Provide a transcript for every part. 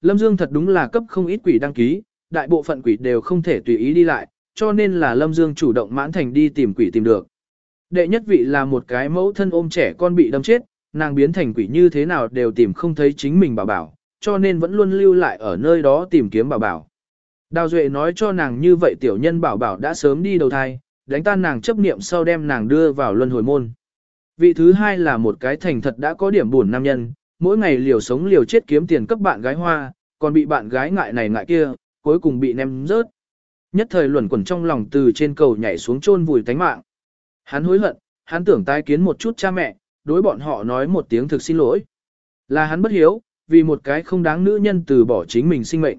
Lâm Dương thật đúng là cấp không ít quỷ đăng ký, đại bộ phận quỷ đều không thể tùy ý đi lại, cho nên là Lâm Dương chủ động mãn thành đi tìm quỷ tìm được. Đệ nhất vị là một cái mẫu thân ôm trẻ con bị đâm chết, nàng biến thành quỷ như thế nào đều tìm không thấy chính mình bảo bảo, cho nên vẫn luôn lưu lại ở nơi đó tìm kiếm bảo bảo. Đào Duệ nói cho nàng như vậy tiểu nhân bảo bảo đã sớm đi đầu thai, đánh tan nàng chấp niệm sau đem nàng đưa vào luân hồi môn. Vị thứ hai là một cái thành thật đã có điểm buồn nam nhân, mỗi ngày liều sống liều chết kiếm tiền cấp bạn gái hoa, còn bị bạn gái ngại này ngại kia, cuối cùng bị ném rớt. Nhất thời luẩn quẩn trong lòng từ trên cầu nhảy xuống chôn vùi tánh mạng. Hắn hối hận, hắn tưởng tái kiến một chút cha mẹ, đối bọn họ nói một tiếng thực xin lỗi. Là hắn bất hiếu, vì một cái không đáng nữ nhân từ bỏ chính mình sinh mệnh.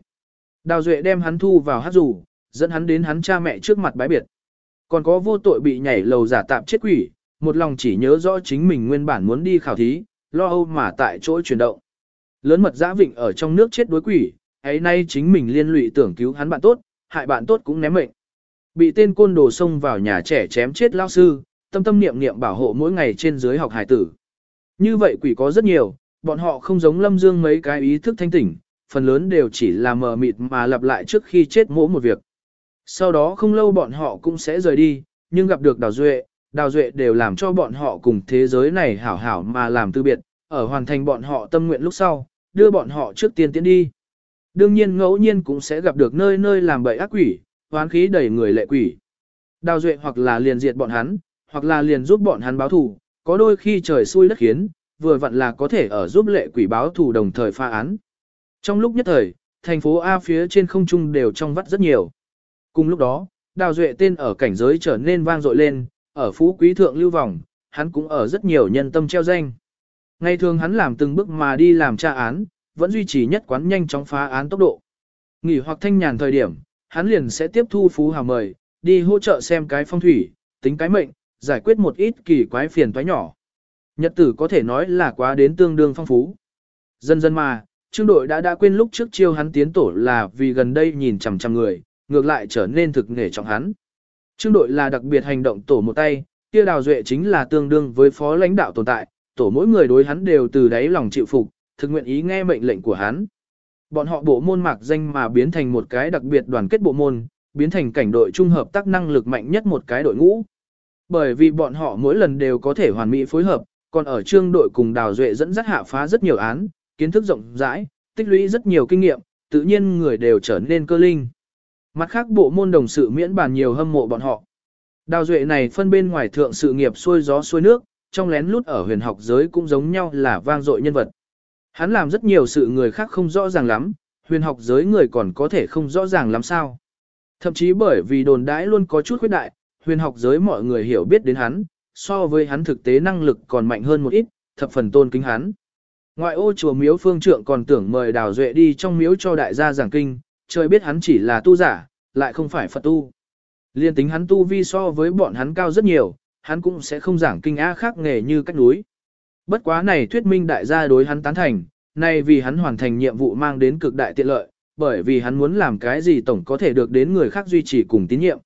Đào Duệ đem hắn thu vào hát rủ, dẫn hắn đến hắn cha mẹ trước mặt bái biệt. Còn có vô tội bị nhảy lầu giả tạm chết quỷ, một lòng chỉ nhớ rõ chính mình nguyên bản muốn đi khảo thí, lo âu mà tại chỗ chuyển động. Lớn mật giã vịnh ở trong nước chết đối quỷ, ấy nay chính mình liên lụy tưởng cứu hắn bạn tốt, hại bạn tốt cũng ném mệnh. Bị tên côn đồ xông vào nhà trẻ chém chết lao sư, tâm tâm niệm niệm bảo hộ mỗi ngày trên dưới học hải tử. Như vậy quỷ có rất nhiều, bọn họ không giống lâm dương mấy cái ý thức thanh tỉnh, phần lớn đều chỉ là mờ mịt mà lặp lại trước khi chết mỗi một việc. Sau đó không lâu bọn họ cũng sẽ rời đi, nhưng gặp được Đào Duệ, Đào Duệ đều làm cho bọn họ cùng thế giới này hảo hảo mà làm tư biệt, ở hoàn thành bọn họ tâm nguyện lúc sau, đưa bọn họ trước tiên tiến đi. Đương nhiên ngẫu nhiên cũng sẽ gặp được nơi nơi làm bậy ác quỷ, hoán khí đẩy người lệ quỷ. Đào Duệ hoặc là liền diệt bọn hắn, hoặc là liền giúp bọn hắn báo thù, có đôi khi trời xui đất khiến, vừa vặn là có thể ở giúp lệ quỷ báo thù đồng thời pha án. Trong lúc nhất thời, thành phố A phía trên không trung đều trong vắt rất nhiều. Cùng lúc đó, Đào Duệ tên ở cảnh giới trở nên vang dội lên, ở phú quý thượng lưu vòng, hắn cũng ở rất nhiều nhân tâm treo danh. Ngày thường hắn làm từng bước mà đi làm tra án, vẫn duy trì nhất quán nhanh chóng phá án tốc độ. Nghỉ hoặc thanh nhàn thời điểm, hắn liền sẽ tiếp thu phú hào mời, đi hỗ trợ xem cái phong thủy, tính cái mệnh, giải quyết một ít kỳ quái phiền toái nhỏ. Nhật tử có thể nói là quá đến tương đương phong phú. Dần dần mà, trương đội đã đã quên lúc trước chiêu hắn tiến tổ là vì gần đây nhìn chằm chằm người, ngược lại trở nên thực nghề trọng hắn. Trương đội là đặc biệt hành động tổ một tay, kia đào duệ chính là tương đương với phó lãnh đạo tồn tại, tổ mỗi người đối hắn đều từ đáy lòng chịu phục, thực nguyện ý nghe mệnh lệnh của hắn. Bọn họ bộ môn mạc danh mà biến thành một cái đặc biệt đoàn kết bộ môn, biến thành cảnh đội trung hợp tác năng lực mạnh nhất một cái đội ngũ. Bởi vì bọn họ mỗi lần đều có thể hoàn mỹ phối hợp, còn ở trương đội cùng đào duệ dẫn dắt hạ phá rất nhiều án, kiến thức rộng rãi, tích lũy rất nhiều kinh nghiệm, tự nhiên người đều trở nên cơ linh. Mặt khác bộ môn đồng sự miễn bàn nhiều hâm mộ bọn họ. Đào duệ này phân bên ngoài thượng sự nghiệp xuôi gió xuôi nước, trong lén lút ở huyền học giới cũng giống nhau là vang dội nhân vật. Hắn làm rất nhiều sự người khác không rõ ràng lắm, huyền học giới người còn có thể không rõ ràng lắm sao. Thậm chí bởi vì đồn đãi luôn có chút khuyết đại, huyền học giới mọi người hiểu biết đến hắn, so với hắn thực tế năng lực còn mạnh hơn một ít, thập phần tôn kính hắn. Ngoại ô chùa miếu phương trượng còn tưởng mời đào duệ đi trong miếu cho đại gia giảng kinh, trời biết hắn chỉ là tu giả, lại không phải Phật tu. Liên tính hắn tu vi so với bọn hắn cao rất nhiều, hắn cũng sẽ không giảng kinh á khác nghề như cách núi. Bất quá này thuyết minh đại gia đối hắn tán thành, này vì hắn hoàn thành nhiệm vụ mang đến cực đại tiện lợi, bởi vì hắn muốn làm cái gì tổng có thể được đến người khác duy trì cùng tín nhiệm.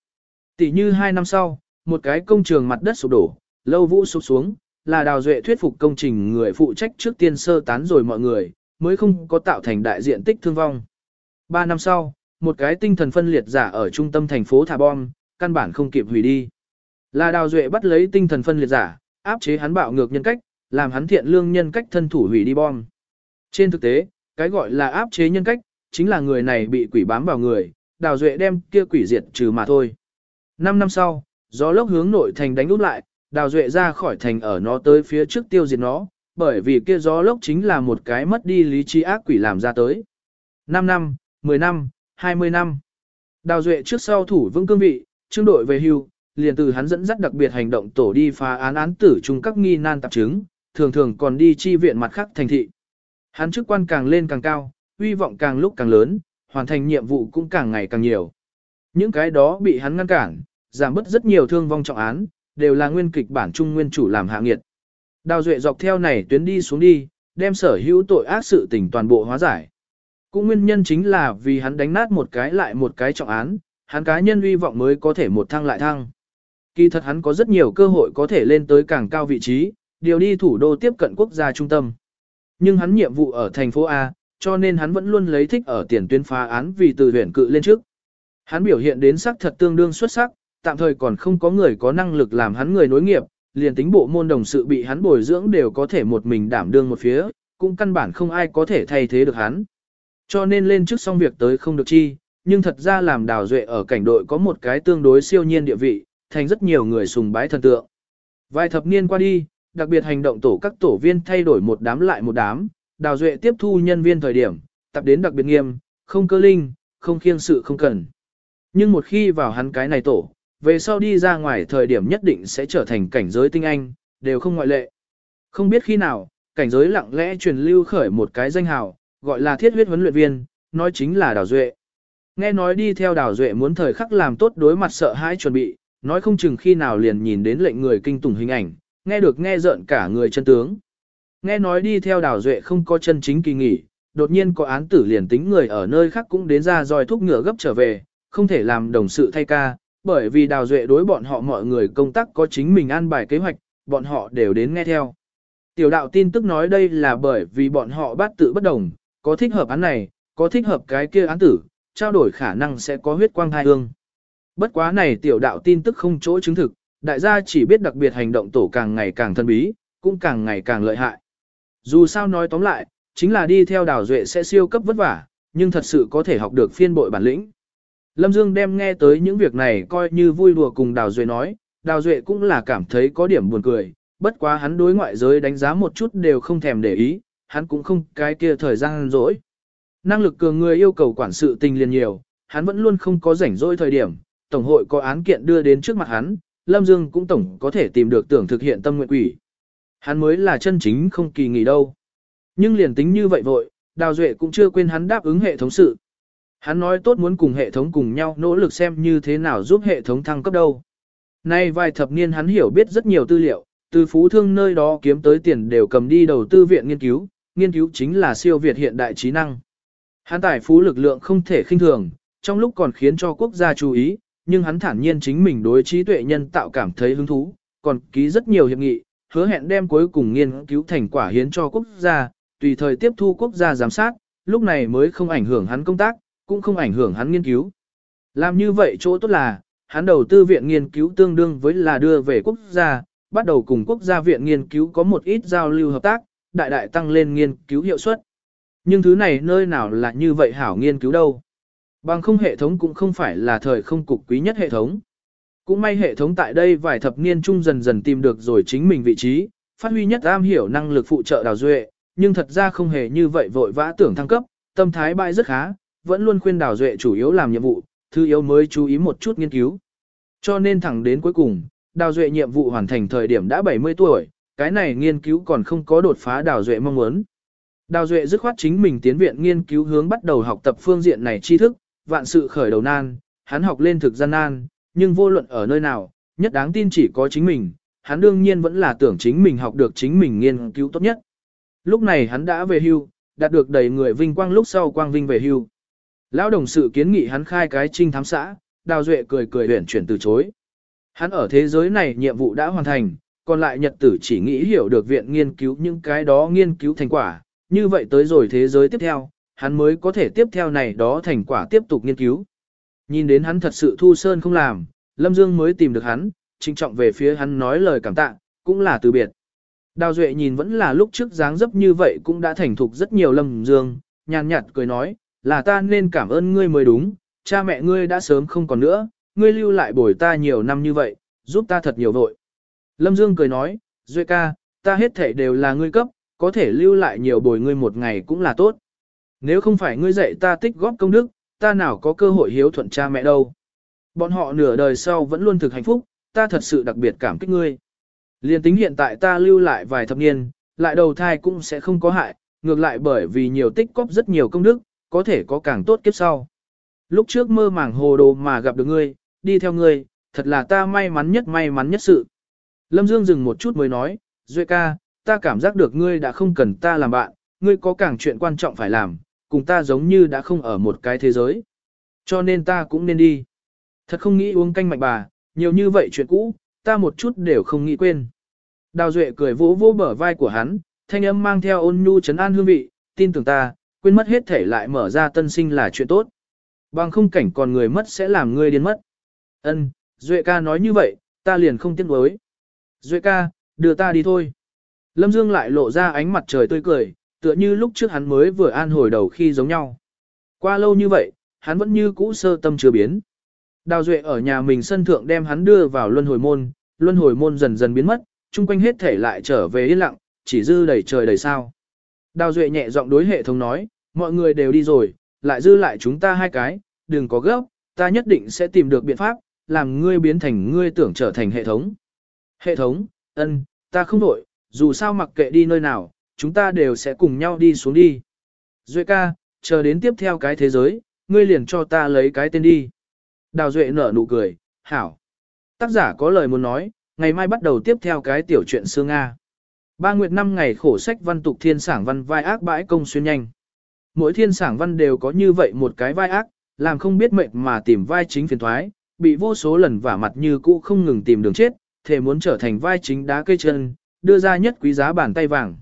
Tỷ như hai năm sau, một cái công trường mặt đất sụp đổ, lâu vũ sụp xuống, là đào duệ thuyết phục công trình người phụ trách trước tiên sơ tán rồi mọi người, mới không có tạo thành đại diện tích thương vong. Ba năm sau, một cái tinh thần phân liệt giả ở trung tâm thành phố thả bom, căn bản không kịp hủy đi. Là đào duệ bắt lấy tinh thần phân liệt giả, áp chế hắn bạo ngược nhân cách, làm hắn thiện lương nhân cách thân thủ hủy đi bom. Trên thực tế, cái gọi là áp chế nhân cách, chính là người này bị quỷ bám vào người, đào duệ đem kia quỷ diệt trừ mà thôi. Năm năm sau, gió lốc hướng nội thành đánh úp lại, đào duệ ra khỏi thành ở nó tới phía trước tiêu diệt nó, bởi vì kia gió lốc chính là một cái mất đi lý trí ác quỷ làm ra tới. 5 năm, 10 năm, 20 năm. Đào duệ trước sau thủ vững cương vị, trương đội về hưu, liền từ hắn dẫn dắt đặc biệt hành động tổ đi phá án án tử chung các nghi nan tạp chứng, thường thường còn đi chi viện mặt khác thành thị. Hắn chức quan càng lên càng cao, uy vọng càng lúc càng lớn, hoàn thành nhiệm vụ cũng càng ngày càng nhiều. Những cái đó bị hắn ngăn cản, giảm bớt rất nhiều thương vong trọng án, đều là nguyên kịch bản trung nguyên chủ làm hạ nghiệt. Đào Duệ dọc theo này tuyến đi xuống đi, đem sở hữu tội ác sự tình toàn bộ hóa giải. Cũng nguyên nhân chính là vì hắn đánh nát một cái lại một cái trọng án, hắn cá nhân hy vọng mới có thể một thăng lại thăng. Kỳ thật hắn có rất nhiều cơ hội có thể lên tới càng cao vị trí, điều đi thủ đô tiếp cận quốc gia trung tâm. Nhưng hắn nhiệm vụ ở thành phố A, cho nên hắn vẫn luôn lấy thích ở tiền tuyến phá án vì từ huyện cự lên trước. Hắn biểu hiện đến sắc thật tương đương xuất sắc, tạm thời còn không có người có năng lực làm hắn người nối nghiệp, liền tính bộ môn đồng sự bị hắn bồi dưỡng đều có thể một mình đảm đương một phía, cũng căn bản không ai có thể thay thế được hắn. Cho nên lên trước xong việc tới không được chi, nhưng thật ra làm đào duệ ở cảnh đội có một cái tương đối siêu nhiên địa vị, thành rất nhiều người sùng bái thần tượng. Vài thập niên qua đi, đặc biệt hành động tổ các tổ viên thay đổi một đám lại một đám, đào duệ tiếp thu nhân viên thời điểm, tập đến đặc biệt nghiêm, không cơ linh, không khiêng sự không cần. Nhưng một khi vào hắn cái này tổ, về sau đi ra ngoài thời điểm nhất định sẽ trở thành cảnh giới tinh anh, đều không ngoại lệ. Không biết khi nào, cảnh giới lặng lẽ truyền lưu khởi một cái danh hào, gọi là thiết huyết huấn luyện viên, nói chính là Đào Duệ. Nghe nói đi theo Đào Duệ muốn thời khắc làm tốt đối mặt sợ hãi chuẩn bị, nói không chừng khi nào liền nhìn đến lệnh người kinh tủng hình ảnh, nghe được nghe giận cả người chân tướng. Nghe nói đi theo Đào Duệ không có chân chính kỳ nghỉ, đột nhiên có án tử liền tính người ở nơi khác cũng đến ra roi thúc ngựa gấp trở về, không thể làm đồng sự thay ca, bởi vì Đào Duệ đối bọn họ mọi người công tác có chính mình an bài kế hoạch, bọn họ đều đến nghe theo. Tiểu đạo tin tức nói đây là bởi vì bọn họ bắt tự bất đồng, có thích hợp án này, có thích hợp cái kia án tử, trao đổi khả năng sẽ có huyết quang hai hương. Bất quá này tiểu đạo tin tức không chỗ chứng thực, đại gia chỉ biết đặc biệt hành động tổ càng ngày càng thân bí, cũng càng ngày càng lợi hại. Dù sao nói tóm lại, chính là đi theo đào duệ sẽ siêu cấp vất vả, nhưng thật sự có thể học được phiên bội bản lĩnh. Lâm Dương đem nghe tới những việc này coi như vui đùa cùng đào duệ nói, đào duệ cũng là cảm thấy có điểm buồn cười, bất quá hắn đối ngoại giới đánh giá một chút đều không thèm để ý, hắn cũng không cái kia thời gian rỗi. Năng lực cường người yêu cầu quản sự tình liền nhiều, hắn vẫn luôn không có rảnh rỗi thời điểm, tổng hội có án kiện đưa đến trước mặt hắn, Lâm Dương cũng tổng có thể tìm được tưởng thực hiện tâm nguyện quỷ. Hắn mới là chân chính không kỳ nghỉ đâu. Nhưng liền tính như vậy vội, Đào Duệ cũng chưa quên hắn đáp ứng hệ thống sự. Hắn nói tốt muốn cùng hệ thống cùng nhau nỗ lực xem như thế nào giúp hệ thống thăng cấp đâu. Nay vài thập niên hắn hiểu biết rất nhiều tư liệu, từ phú thương nơi đó kiếm tới tiền đều cầm đi đầu tư viện nghiên cứu, nghiên cứu chính là siêu việt hiện đại trí năng. Hắn tài phú lực lượng không thể khinh thường, trong lúc còn khiến cho quốc gia chú ý, nhưng hắn thản nhiên chính mình đối trí tuệ nhân tạo cảm thấy hứng thú, còn ký rất nhiều hiệp nghị, hứa hẹn đem cuối cùng nghiên cứu thành quả hiến cho quốc gia, tùy thời tiếp thu quốc gia giám sát, lúc này mới không ảnh hưởng hắn công tác, cũng không ảnh hưởng hắn nghiên cứu. Làm như vậy chỗ tốt là, hắn đầu tư viện nghiên cứu tương đương với là đưa về quốc gia, bắt đầu cùng quốc gia viện nghiên cứu có một ít giao lưu hợp tác, đại đại tăng lên nghiên cứu hiệu suất. Nhưng thứ này nơi nào là như vậy hảo nghiên cứu đâu. Bằng không hệ thống cũng không phải là thời không cục quý nhất hệ thống. Cũng may hệ thống tại đây vài thập niên chung dần dần tìm được rồi chính mình vị trí, phát huy nhất am hiểu năng lực phụ trợ đào duệ, nhưng thật ra không hề như vậy vội vã tưởng thăng cấp, tâm thái bại rất khá, vẫn luôn khuyên đào duệ chủ yếu làm nhiệm vụ, thứ yếu mới chú ý một chút nghiên cứu. Cho nên thẳng đến cuối cùng, đào duệ nhiệm vụ hoàn thành thời điểm đã 70 tuổi, cái này nghiên cứu còn không có đột phá đào duệ mong muốn. Đào duệ dứt khoát chính mình tiến viện nghiên cứu hướng bắt đầu học tập phương diện này tri thức, vạn sự khởi đầu nan, hắn học lên thực gian nan, nhưng vô luận ở nơi nào, nhất đáng tin chỉ có chính mình, hắn đương nhiên vẫn là tưởng chính mình học được chính mình nghiên cứu tốt nhất. Lúc này hắn đã về hưu, đạt được đầy người vinh quang lúc sau quang vinh về hưu. Lão đồng sự kiến nghị hắn khai cái trinh thám xã, Đào Duệ cười cười huyển chuyển từ chối. Hắn ở thế giới này nhiệm vụ đã hoàn thành, còn lại nhật tử chỉ nghĩ hiểu được viện nghiên cứu những cái đó nghiên cứu thành quả, như vậy tới rồi thế giới tiếp theo, hắn mới có thể tiếp theo này đó thành quả tiếp tục nghiên cứu. Nhìn đến hắn thật sự thu sơn không làm, Lâm Dương mới tìm được hắn, trinh trọng về phía hắn nói lời cảm tạ, cũng là từ biệt. Đào Duệ nhìn vẫn là lúc trước dáng dấp như vậy cũng đã thành thục rất nhiều Lâm Dương, nhàn nhạt cười nói, là ta nên cảm ơn ngươi mới đúng, cha mẹ ngươi đã sớm không còn nữa, ngươi lưu lại bồi ta nhiều năm như vậy, giúp ta thật nhiều vội. Lâm Dương cười nói, Duệ ca, ta hết thể đều là ngươi cấp, có thể lưu lại nhiều bồi ngươi một ngày cũng là tốt. Nếu không phải ngươi dạy ta tích góp công đức, ta nào có cơ hội hiếu thuận cha mẹ đâu. Bọn họ nửa đời sau vẫn luôn thực hạnh phúc, ta thật sự đặc biệt cảm kích ngươi. Liên tính hiện tại ta lưu lại vài thập niên, lại đầu thai cũng sẽ không có hại, ngược lại bởi vì nhiều tích góp rất nhiều công đức, có thể có càng tốt kiếp sau. Lúc trước mơ màng hồ đồ mà gặp được ngươi, đi theo ngươi, thật là ta may mắn nhất may mắn nhất sự. Lâm Dương dừng một chút mới nói, Duệ ca, ta cảm giác được ngươi đã không cần ta làm bạn, ngươi có càng chuyện quan trọng phải làm, cùng ta giống như đã không ở một cái thế giới. Cho nên ta cũng nên đi. Thật không nghĩ uống canh mạnh bà, nhiều như vậy chuyện cũ, ta một chút đều không nghĩ quên. Đào Duệ cười vỗ vỗ bờ vai của hắn, thanh âm mang theo ôn nhu trấn an hương vị, tin tưởng ta, quên mất hết thể lại mở ra tân sinh là chuyện tốt. Bằng không cảnh còn người mất sẽ làm ngươi điên mất. Ân, Duệ ca nói như vậy, ta liền không tiếc nuối. Duệ ca, đưa ta đi thôi. Lâm Dương lại lộ ra ánh mặt trời tươi cười, tựa như lúc trước hắn mới vừa an hồi đầu khi giống nhau. Qua lâu như vậy, hắn vẫn như cũ sơ tâm chưa biến. Đào Duệ ở nhà mình sân thượng đem hắn đưa vào luân hồi môn, luân hồi môn dần dần biến mất, chung quanh hết thể lại trở về yên lặng, chỉ dư đầy trời đầy sao. Đào Duệ nhẹ giọng đối hệ thống nói, mọi người đều đi rồi, lại dư lại chúng ta hai cái, đừng có gấp, ta nhất định sẽ tìm được biện pháp, làm ngươi biến thành ngươi tưởng trở thành hệ thống. Hệ thống, ân, ta không đổi, dù sao mặc kệ đi nơi nào, chúng ta đều sẽ cùng nhau đi xuống đi. Duệ ca, chờ đến tiếp theo cái thế giới, ngươi liền cho ta lấy cái tên đi. Đào Duệ nở nụ cười, hảo. Tác giả có lời muốn nói, ngày mai bắt đầu tiếp theo cái tiểu truyện xương Nga. Ba nguyệt năm ngày khổ sách văn tục thiên sảng văn vai ác bãi công xuyên nhanh. Mỗi thiên sảng văn đều có như vậy một cái vai ác, làm không biết mệnh mà tìm vai chính phiền thoái, bị vô số lần vả mặt như cũ không ngừng tìm đường chết, thể muốn trở thành vai chính đá cây chân, đưa ra nhất quý giá bàn tay vàng.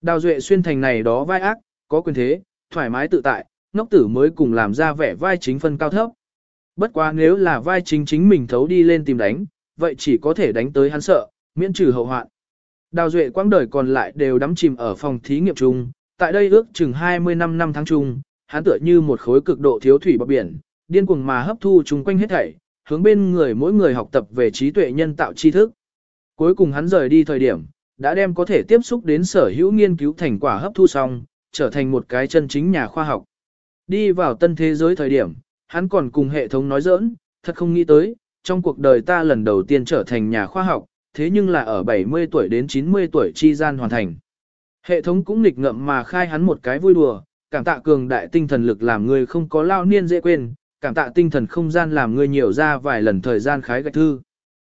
Đào Duệ xuyên thành này đó vai ác, có quyền thế, thoải mái tự tại, ngốc tử mới cùng làm ra vẻ vai chính phân cao thấp. Bất quá nếu là vai chính chính mình thấu đi lên tìm đánh, vậy chỉ có thể đánh tới hắn sợ, miễn trừ hậu hoạn. Đào Duệ quãng đời còn lại đều đắm chìm ở phòng thí nghiệm chung, tại đây ước chừng 25 năm tháng chung, hắn tựa như một khối cực độ thiếu thủy bọc biển, điên cuồng mà hấp thu chung quanh hết thảy, hướng bên người mỗi người học tập về trí tuệ nhân tạo tri thức. Cuối cùng hắn rời đi thời điểm, đã đem có thể tiếp xúc đến sở hữu nghiên cứu thành quả hấp thu xong, trở thành một cái chân chính nhà khoa học. Đi vào tân thế giới thời điểm, hắn còn cùng hệ thống nói giỡn, thật không nghĩ tới, trong cuộc đời ta lần đầu tiên trở thành nhà khoa học, thế nhưng là ở 70 tuổi đến 90 tuổi chi gian hoàn thành. Hệ thống cũng nghịch ngậm mà khai hắn một cái vui đùa, cảm tạ cường đại tinh thần lực làm người không có lao niên dễ quên, cảm tạ tinh thần không gian làm người nhiều ra vài lần thời gian khái gạch thư.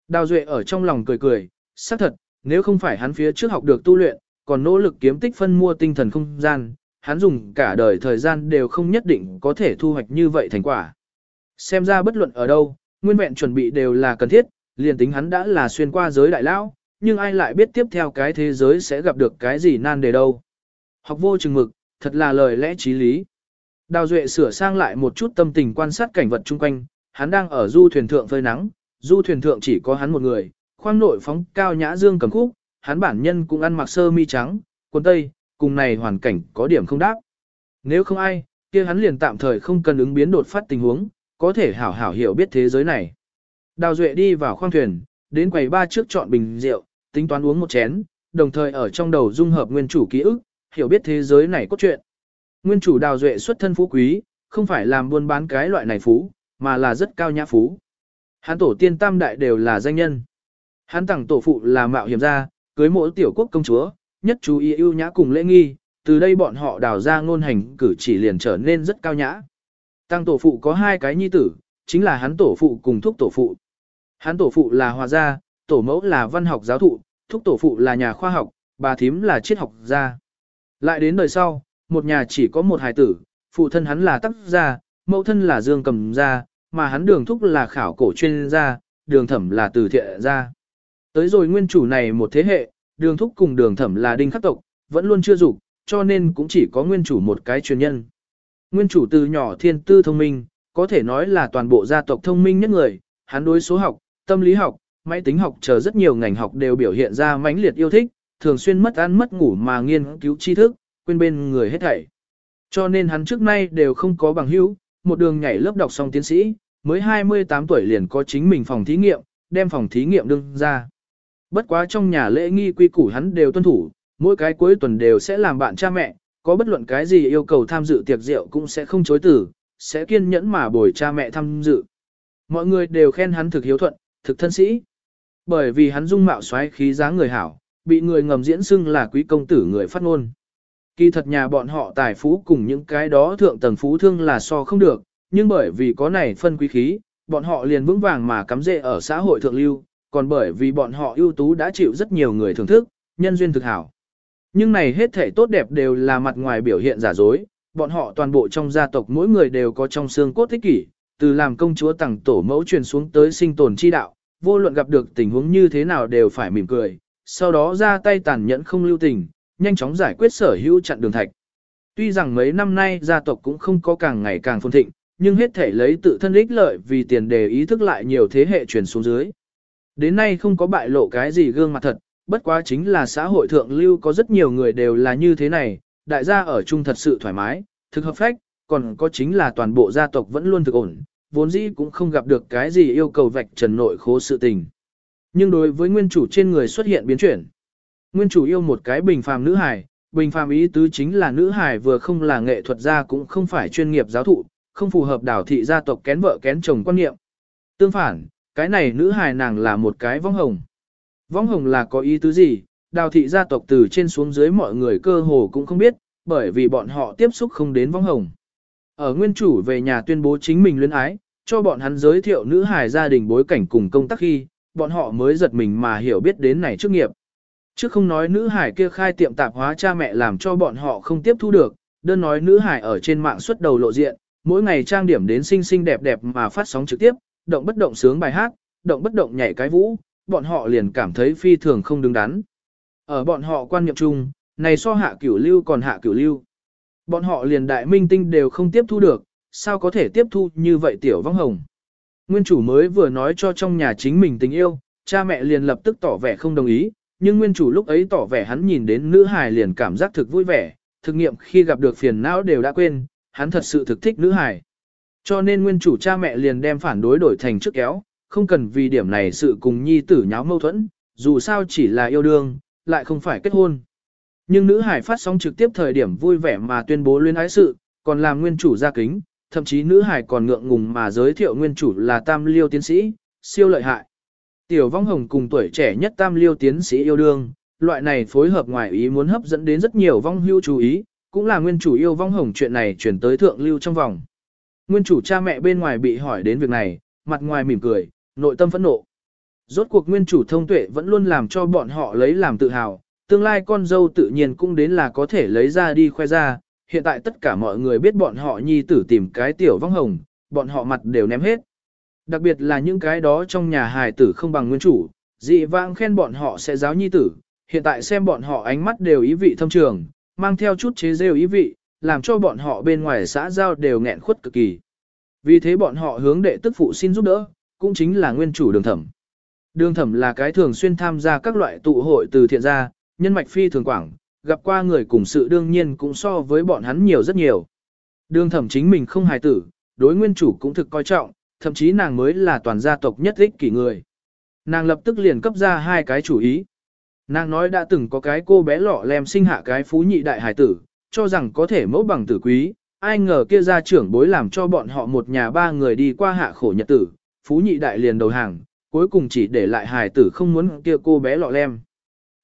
Đào Duệ ở trong lòng cười cười, xác thật, nếu không phải hắn phía trước học được tu luyện, còn nỗ lực kiếm tích phân mua tinh thần không gian, hắn dùng cả đời thời gian đều không nhất định có thể thu hoạch như vậy thành quả. Xem ra bất luận ở đâu, nguyên vẹn chuẩn bị đều là cần thiết, liền tính hắn đã là xuyên qua giới đại lão, nhưng ai lại biết tiếp theo cái thế giới sẽ gặp được cái gì nan đề đâu. Học vô chừng mực, thật là lời lẽ trí lý. Đào Duệ sửa sang lại một chút tâm tình quan sát cảnh vật chung quanh, hắn đang ở du thuyền thượng phơi nắng, du thuyền thượng chỉ có hắn một người, khoang nội phóng cao nhã dương cầm khúc, hắn bản nhân cũng ăn mặc sơ mi trắng, quần tây, cùng này hoàn cảnh có điểm không đáp. Nếu không ai, kia hắn liền tạm thời không cần ứng biến đột phát tình huống, có thể hảo hảo hiểu biết thế giới này. Đào Duệ đi vào khoang thuyền, đến quầy ba trước chọn bình rượu, tính toán uống một chén, đồng thời ở trong đầu dung hợp nguyên chủ ký ức, hiểu biết thế giới này có chuyện. Nguyên chủ Đào Duệ xuất thân phú quý, không phải làm buôn bán cái loại này phú, mà là rất cao nhã phú. Hắn tổ tiên tam đại đều là danh nhân. Hắn tặng tổ phụ là mạo hiểm gia, cưới mỗi tiểu quốc công chúa, nhất chú ý ưu nhã cùng lễ nghi, từ đây bọn họ đào ra ngôn hành cử chỉ liền trở nên rất cao nhã. Tăng tổ phụ có hai cái nhi tử, chính là hắn tổ phụ cùng thúc tổ phụ. Hắn tổ phụ là hòa gia, tổ mẫu là văn học giáo thụ, thúc tổ phụ là nhà khoa học, bà thím là triết học gia. Lại đến đời sau, một nhà chỉ có một hài tử, phụ thân hắn là tác gia, mẫu thân là dương cầm gia, mà hắn đường thúc là khảo cổ chuyên gia, đường thẩm là từ thiện gia. Tới rồi nguyên chủ này một thế hệ, đường thúc cùng đường thẩm là đinh khắc tộc, vẫn luôn chưa dục cho nên cũng chỉ có nguyên chủ một cái truyền nhân. Nguyên chủ từ nhỏ thiên tư thông minh, có thể nói là toàn bộ gia tộc thông minh nhất người, hắn đối số học, tâm lý học, máy tính học chờ rất nhiều ngành học đều biểu hiện ra mãnh liệt yêu thích, thường xuyên mất ăn mất ngủ mà nghiên cứu tri thức, quên bên người hết thảy. Cho nên hắn trước nay đều không có bằng hữu, một đường nhảy lớp đọc xong tiến sĩ, mới 28 tuổi liền có chính mình phòng thí nghiệm, đem phòng thí nghiệm đương ra. Bất quá trong nhà lễ nghi quy củ hắn đều tuân thủ, mỗi cái cuối tuần đều sẽ làm bạn cha mẹ, có bất luận cái gì yêu cầu tham dự tiệc rượu cũng sẽ không chối từ, sẽ kiên nhẫn mà bồi cha mẹ tham dự. Mọi người đều khen hắn thực hiếu thuận, thực thân sĩ. Bởi vì hắn dung mạo xoáy khí dáng người hảo, bị người ngầm diễn xưng là quý công tử người phát ngôn. Kỳ thật nhà bọn họ tài phú cùng những cái đó thượng tầng phú thương là so không được, nhưng bởi vì có này phân quý khí, bọn họ liền vững vàng mà cắm rễ ở xã hội thượng lưu, còn bởi vì bọn họ ưu tú đã chịu rất nhiều người thưởng thức, nhân duyên thực hảo. Nhưng này hết thể tốt đẹp đều là mặt ngoài biểu hiện giả dối, bọn họ toàn bộ trong gia tộc mỗi người đều có trong xương cốt thích kỷ, từ làm công chúa tặng tổ mẫu truyền xuống tới sinh tồn chi đạo, vô luận gặp được tình huống như thế nào đều phải mỉm cười, sau đó ra tay tàn nhẫn không lưu tình, nhanh chóng giải quyết sở hữu chặn đường thạch. Tuy rằng mấy năm nay gia tộc cũng không có càng ngày càng phồn thịnh, nhưng hết thể lấy tự thân ích lợi vì tiền đề ý thức lại nhiều thế hệ truyền xuống dưới. Đến nay không có bại lộ cái gì gương mặt thật, bất quá chính là xã hội thượng lưu có rất nhiều người đều là như thế này, đại gia ở chung thật sự thoải mái, thực hợp phách, còn có chính là toàn bộ gia tộc vẫn luôn thực ổn, vốn dĩ cũng không gặp được cái gì yêu cầu vạch trần nội khố sự tình. Nhưng đối với nguyên chủ trên người xuất hiện biến chuyển, nguyên chủ yêu một cái bình phàm nữ hài, bình phàm ý tứ chính là nữ hài vừa không là nghệ thuật gia cũng không phải chuyên nghiệp giáo thụ, không phù hợp đảo thị gia tộc kén vợ kén chồng quan niệm. Tương phản, cái này nữ hài nàng là một cái vong hồng. Vong hồng là có ý tứ gì, đào thị gia tộc từ trên xuống dưới mọi người cơ hồ cũng không biết, bởi vì bọn họ tiếp xúc không đến vong hồng. Ở nguyên chủ về nhà tuyên bố chính mình luyến ái, cho bọn hắn giới thiệu nữ hài gia đình bối cảnh cùng công tác khi, bọn họ mới giật mình mà hiểu biết đến này trước nghiệp. Chứ không nói nữ hải kia khai tiệm tạp hóa cha mẹ làm cho bọn họ không tiếp thu được, đơn nói nữ hải ở trên mạng xuất đầu lộ diện, mỗi ngày trang điểm đến xinh xinh đẹp đẹp mà phát sóng trực tiếp, động bất động sướng bài hát, động bất động nhảy cái vũ, bọn họ liền cảm thấy phi thường không đứng đắn. Ở bọn họ quan niệm chung, này so hạ cửu lưu còn hạ cửu lưu. Bọn họ liền đại minh tinh đều không tiếp thu được, sao có thể tiếp thu như vậy tiểu vong hồng. Nguyên chủ mới vừa nói cho trong nhà chính mình tình yêu, cha mẹ liền lập tức tỏ vẻ không đồng ý, nhưng nguyên chủ lúc ấy tỏ vẻ hắn nhìn đến nữ hài liền cảm giác thực vui vẻ, thực nghiệm khi gặp được phiền não đều đã quên, hắn thật sự thực thích nữ hài. Cho nên nguyên chủ cha mẹ liền đem phản đối đổi thành trước kéo, không cần vì điểm này sự cùng nhi tử nháo mâu thuẫn, dù sao chỉ là yêu đương, lại không phải kết hôn. Nhưng nữ hải phát sóng trực tiếp thời điểm vui vẻ mà tuyên bố luyến ái sự, còn làm nguyên chủ ra kính, thậm chí nữ hải còn ngượng ngùng mà giới thiệu nguyên chủ là tam liêu tiến sĩ, siêu lợi hại. Tiểu vong hồng cùng tuổi trẻ nhất tam liêu tiến sĩ yêu đương, loại này phối hợp ngoài ý muốn hấp dẫn đến rất nhiều vong hưu chú ý, cũng là nguyên chủ yêu vong hồng chuyện này chuyển tới thượng lưu trong vòng. Nguyên chủ cha mẹ bên ngoài bị hỏi đến việc này, mặt ngoài mỉm cười, nội tâm phẫn nộ. Rốt cuộc nguyên chủ thông tuệ vẫn luôn làm cho bọn họ lấy làm tự hào, tương lai con dâu tự nhiên cũng đến là có thể lấy ra đi khoe ra, hiện tại tất cả mọi người biết bọn họ nhi tử tìm cái tiểu vong hồng, bọn họ mặt đều ném hết. Đặc biệt là những cái đó trong nhà hài tử không bằng nguyên chủ, dị vãng khen bọn họ sẽ giáo nhi tử, hiện tại xem bọn họ ánh mắt đều ý vị thâm trường, mang theo chút chế rêu ý vị, làm cho bọn họ bên ngoài xã giao đều nghẹn khuất cực kỳ. Vì thế bọn họ hướng đệ tức phụ xin giúp đỡ, cũng chính là nguyên chủ đường thẩm. Đường thẩm là cái thường xuyên tham gia các loại tụ hội từ thiện gia, nhân mạch phi thường quảng, gặp qua người cùng sự đương nhiên cũng so với bọn hắn nhiều rất nhiều. Đường thẩm chính mình không hài tử, đối nguyên chủ cũng thực coi trọng, thậm chí nàng mới là toàn gia tộc nhất ích kỷ người. Nàng lập tức liền cấp ra hai cái chủ ý. Nàng nói đã từng có cái cô bé lọ lem sinh hạ cái phú nhị đại hải tử, cho rằng có thể mẫu bằng tử quý, ai ngờ kia gia trưởng bối làm cho bọn họ một nhà ba người đi qua hạ khổ nhật tử, phú nhị đại liền đầu hàng, cuối cùng chỉ để lại hải tử không muốn kia cô bé lọ lem.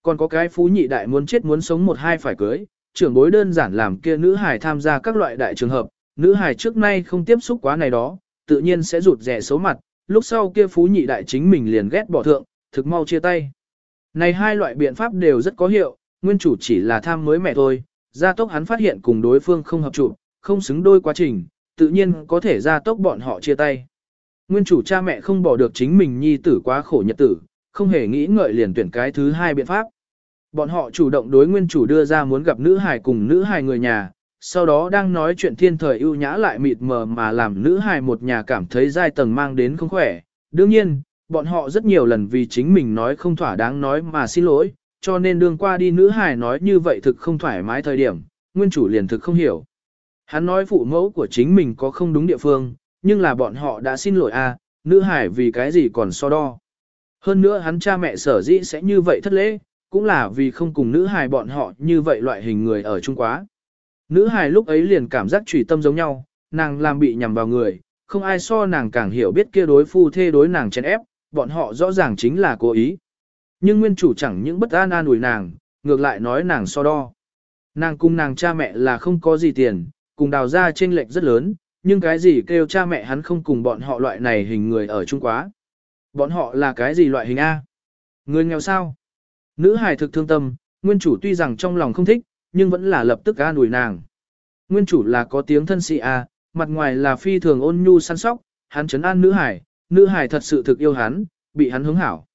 Còn có cái phú nhị đại muốn chết muốn sống một hai phải cưới, trưởng bối đơn giản làm kia nữ hải tham gia các loại đại trường hợp, nữ hải trước nay không tiếp xúc quá này đó, tự nhiên sẽ rụt rẻ xấu mặt, lúc sau kia phú nhị đại chính mình liền ghét bỏ thượng, thực mau chia tay. Này hai loại biện pháp đều rất có hiệu, nguyên chủ chỉ là tham mới mẹ thôi, gia tốc hắn phát hiện cùng đối phương không hợp trụ, không xứng đôi quá trình, tự nhiên có thể gia tốc bọn họ chia tay. Nguyên chủ cha mẹ không bỏ được chính mình nhi tử quá khổ nhật tử, không hề nghĩ ngợi liền tuyển cái thứ hai biện pháp. Bọn họ chủ động đối nguyên chủ đưa ra muốn gặp nữ hài cùng nữ hài người nhà, sau đó đang nói chuyện thiên thời ưu nhã lại mịt mờ mà làm nữ hài một nhà cảm thấy giai tầng mang đến không khỏe. Đương nhiên, bọn họ rất nhiều lần vì chính mình nói không thỏa đáng nói mà xin lỗi, cho nên đương qua đi nữ hài nói như vậy thực không thoải mái thời điểm, nguyên chủ liền thực không hiểu. Hắn nói phụ mẫu của chính mình có không đúng địa phương, nhưng là bọn họ đã xin lỗi a, à, nữ hải vì cái gì còn so đo. Hơn nữa hắn cha mẹ sở dĩ sẽ như vậy thất lễ, cũng là vì không cùng nữ hài bọn họ như vậy loại hình người ở chung quá. Nữ hài lúc ấy liền cảm giác trùy tâm giống nhau, nàng làm bị nhầm vào người, không ai so nàng càng hiểu biết kia đối phu thê đối nàng chèn ép, bọn họ rõ ràng chính là cố ý. Nhưng nguyên chủ chẳng những bất an an ủi nàng, ngược lại nói nàng so đo. Nàng cùng nàng cha mẹ là không có gì tiền, cùng đào ra trên lệch rất lớn, nhưng cái gì kêu cha mẹ hắn không cùng bọn họ loại này hình người ở chung quá. Bọn họ là cái gì loại hình A? Người nghèo sao? Nữ hài thực thương tâm, nguyên chủ tuy rằng trong lòng không thích, nhưng vẫn là lập tức an ủi nàng. Nguyên chủ là có tiếng thân sĩ A, mặt ngoài là phi thường ôn nhu săn sóc, hắn chấn an nữ hải, nữ hải thật sự thực yêu hắn, bị hắn hứng hảo.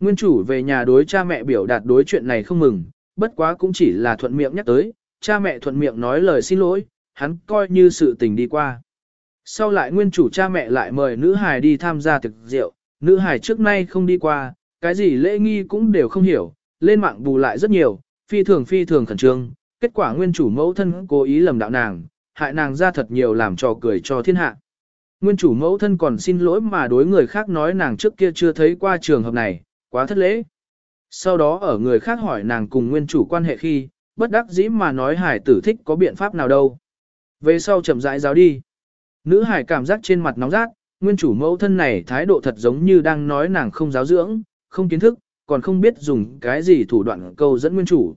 Nguyên chủ về nhà đối cha mẹ biểu đạt đối chuyện này không mừng, bất quá cũng chỉ là thuận miệng nhắc tới, cha mẹ thuận miệng nói lời xin lỗi, hắn coi như sự tình đi qua. Sau lại nguyên chủ cha mẹ lại mời nữ hài đi tham gia thực rượu, nữ hài trước nay không đi qua, cái gì lễ nghi cũng đều không hiểu, lên mạng bù lại rất nhiều, phi thường phi thường khẩn trương, kết quả nguyên chủ mẫu thân cố ý lầm đạo nàng, hại nàng ra thật nhiều làm trò cười cho thiên hạ. Nguyên chủ mẫu thân còn xin lỗi mà đối người khác nói nàng trước kia chưa thấy qua trường hợp này, quá thất lễ. Sau đó ở người khác hỏi nàng cùng nguyên chủ quan hệ khi, bất đắc dĩ mà nói hải tử thích có biện pháp nào đâu. Về sau chậm rãi giáo đi. Nữ hải cảm giác trên mặt nóng rát, nguyên chủ mẫu thân này thái độ thật giống như đang nói nàng không giáo dưỡng, không kiến thức, còn không biết dùng cái gì thủ đoạn câu dẫn nguyên chủ.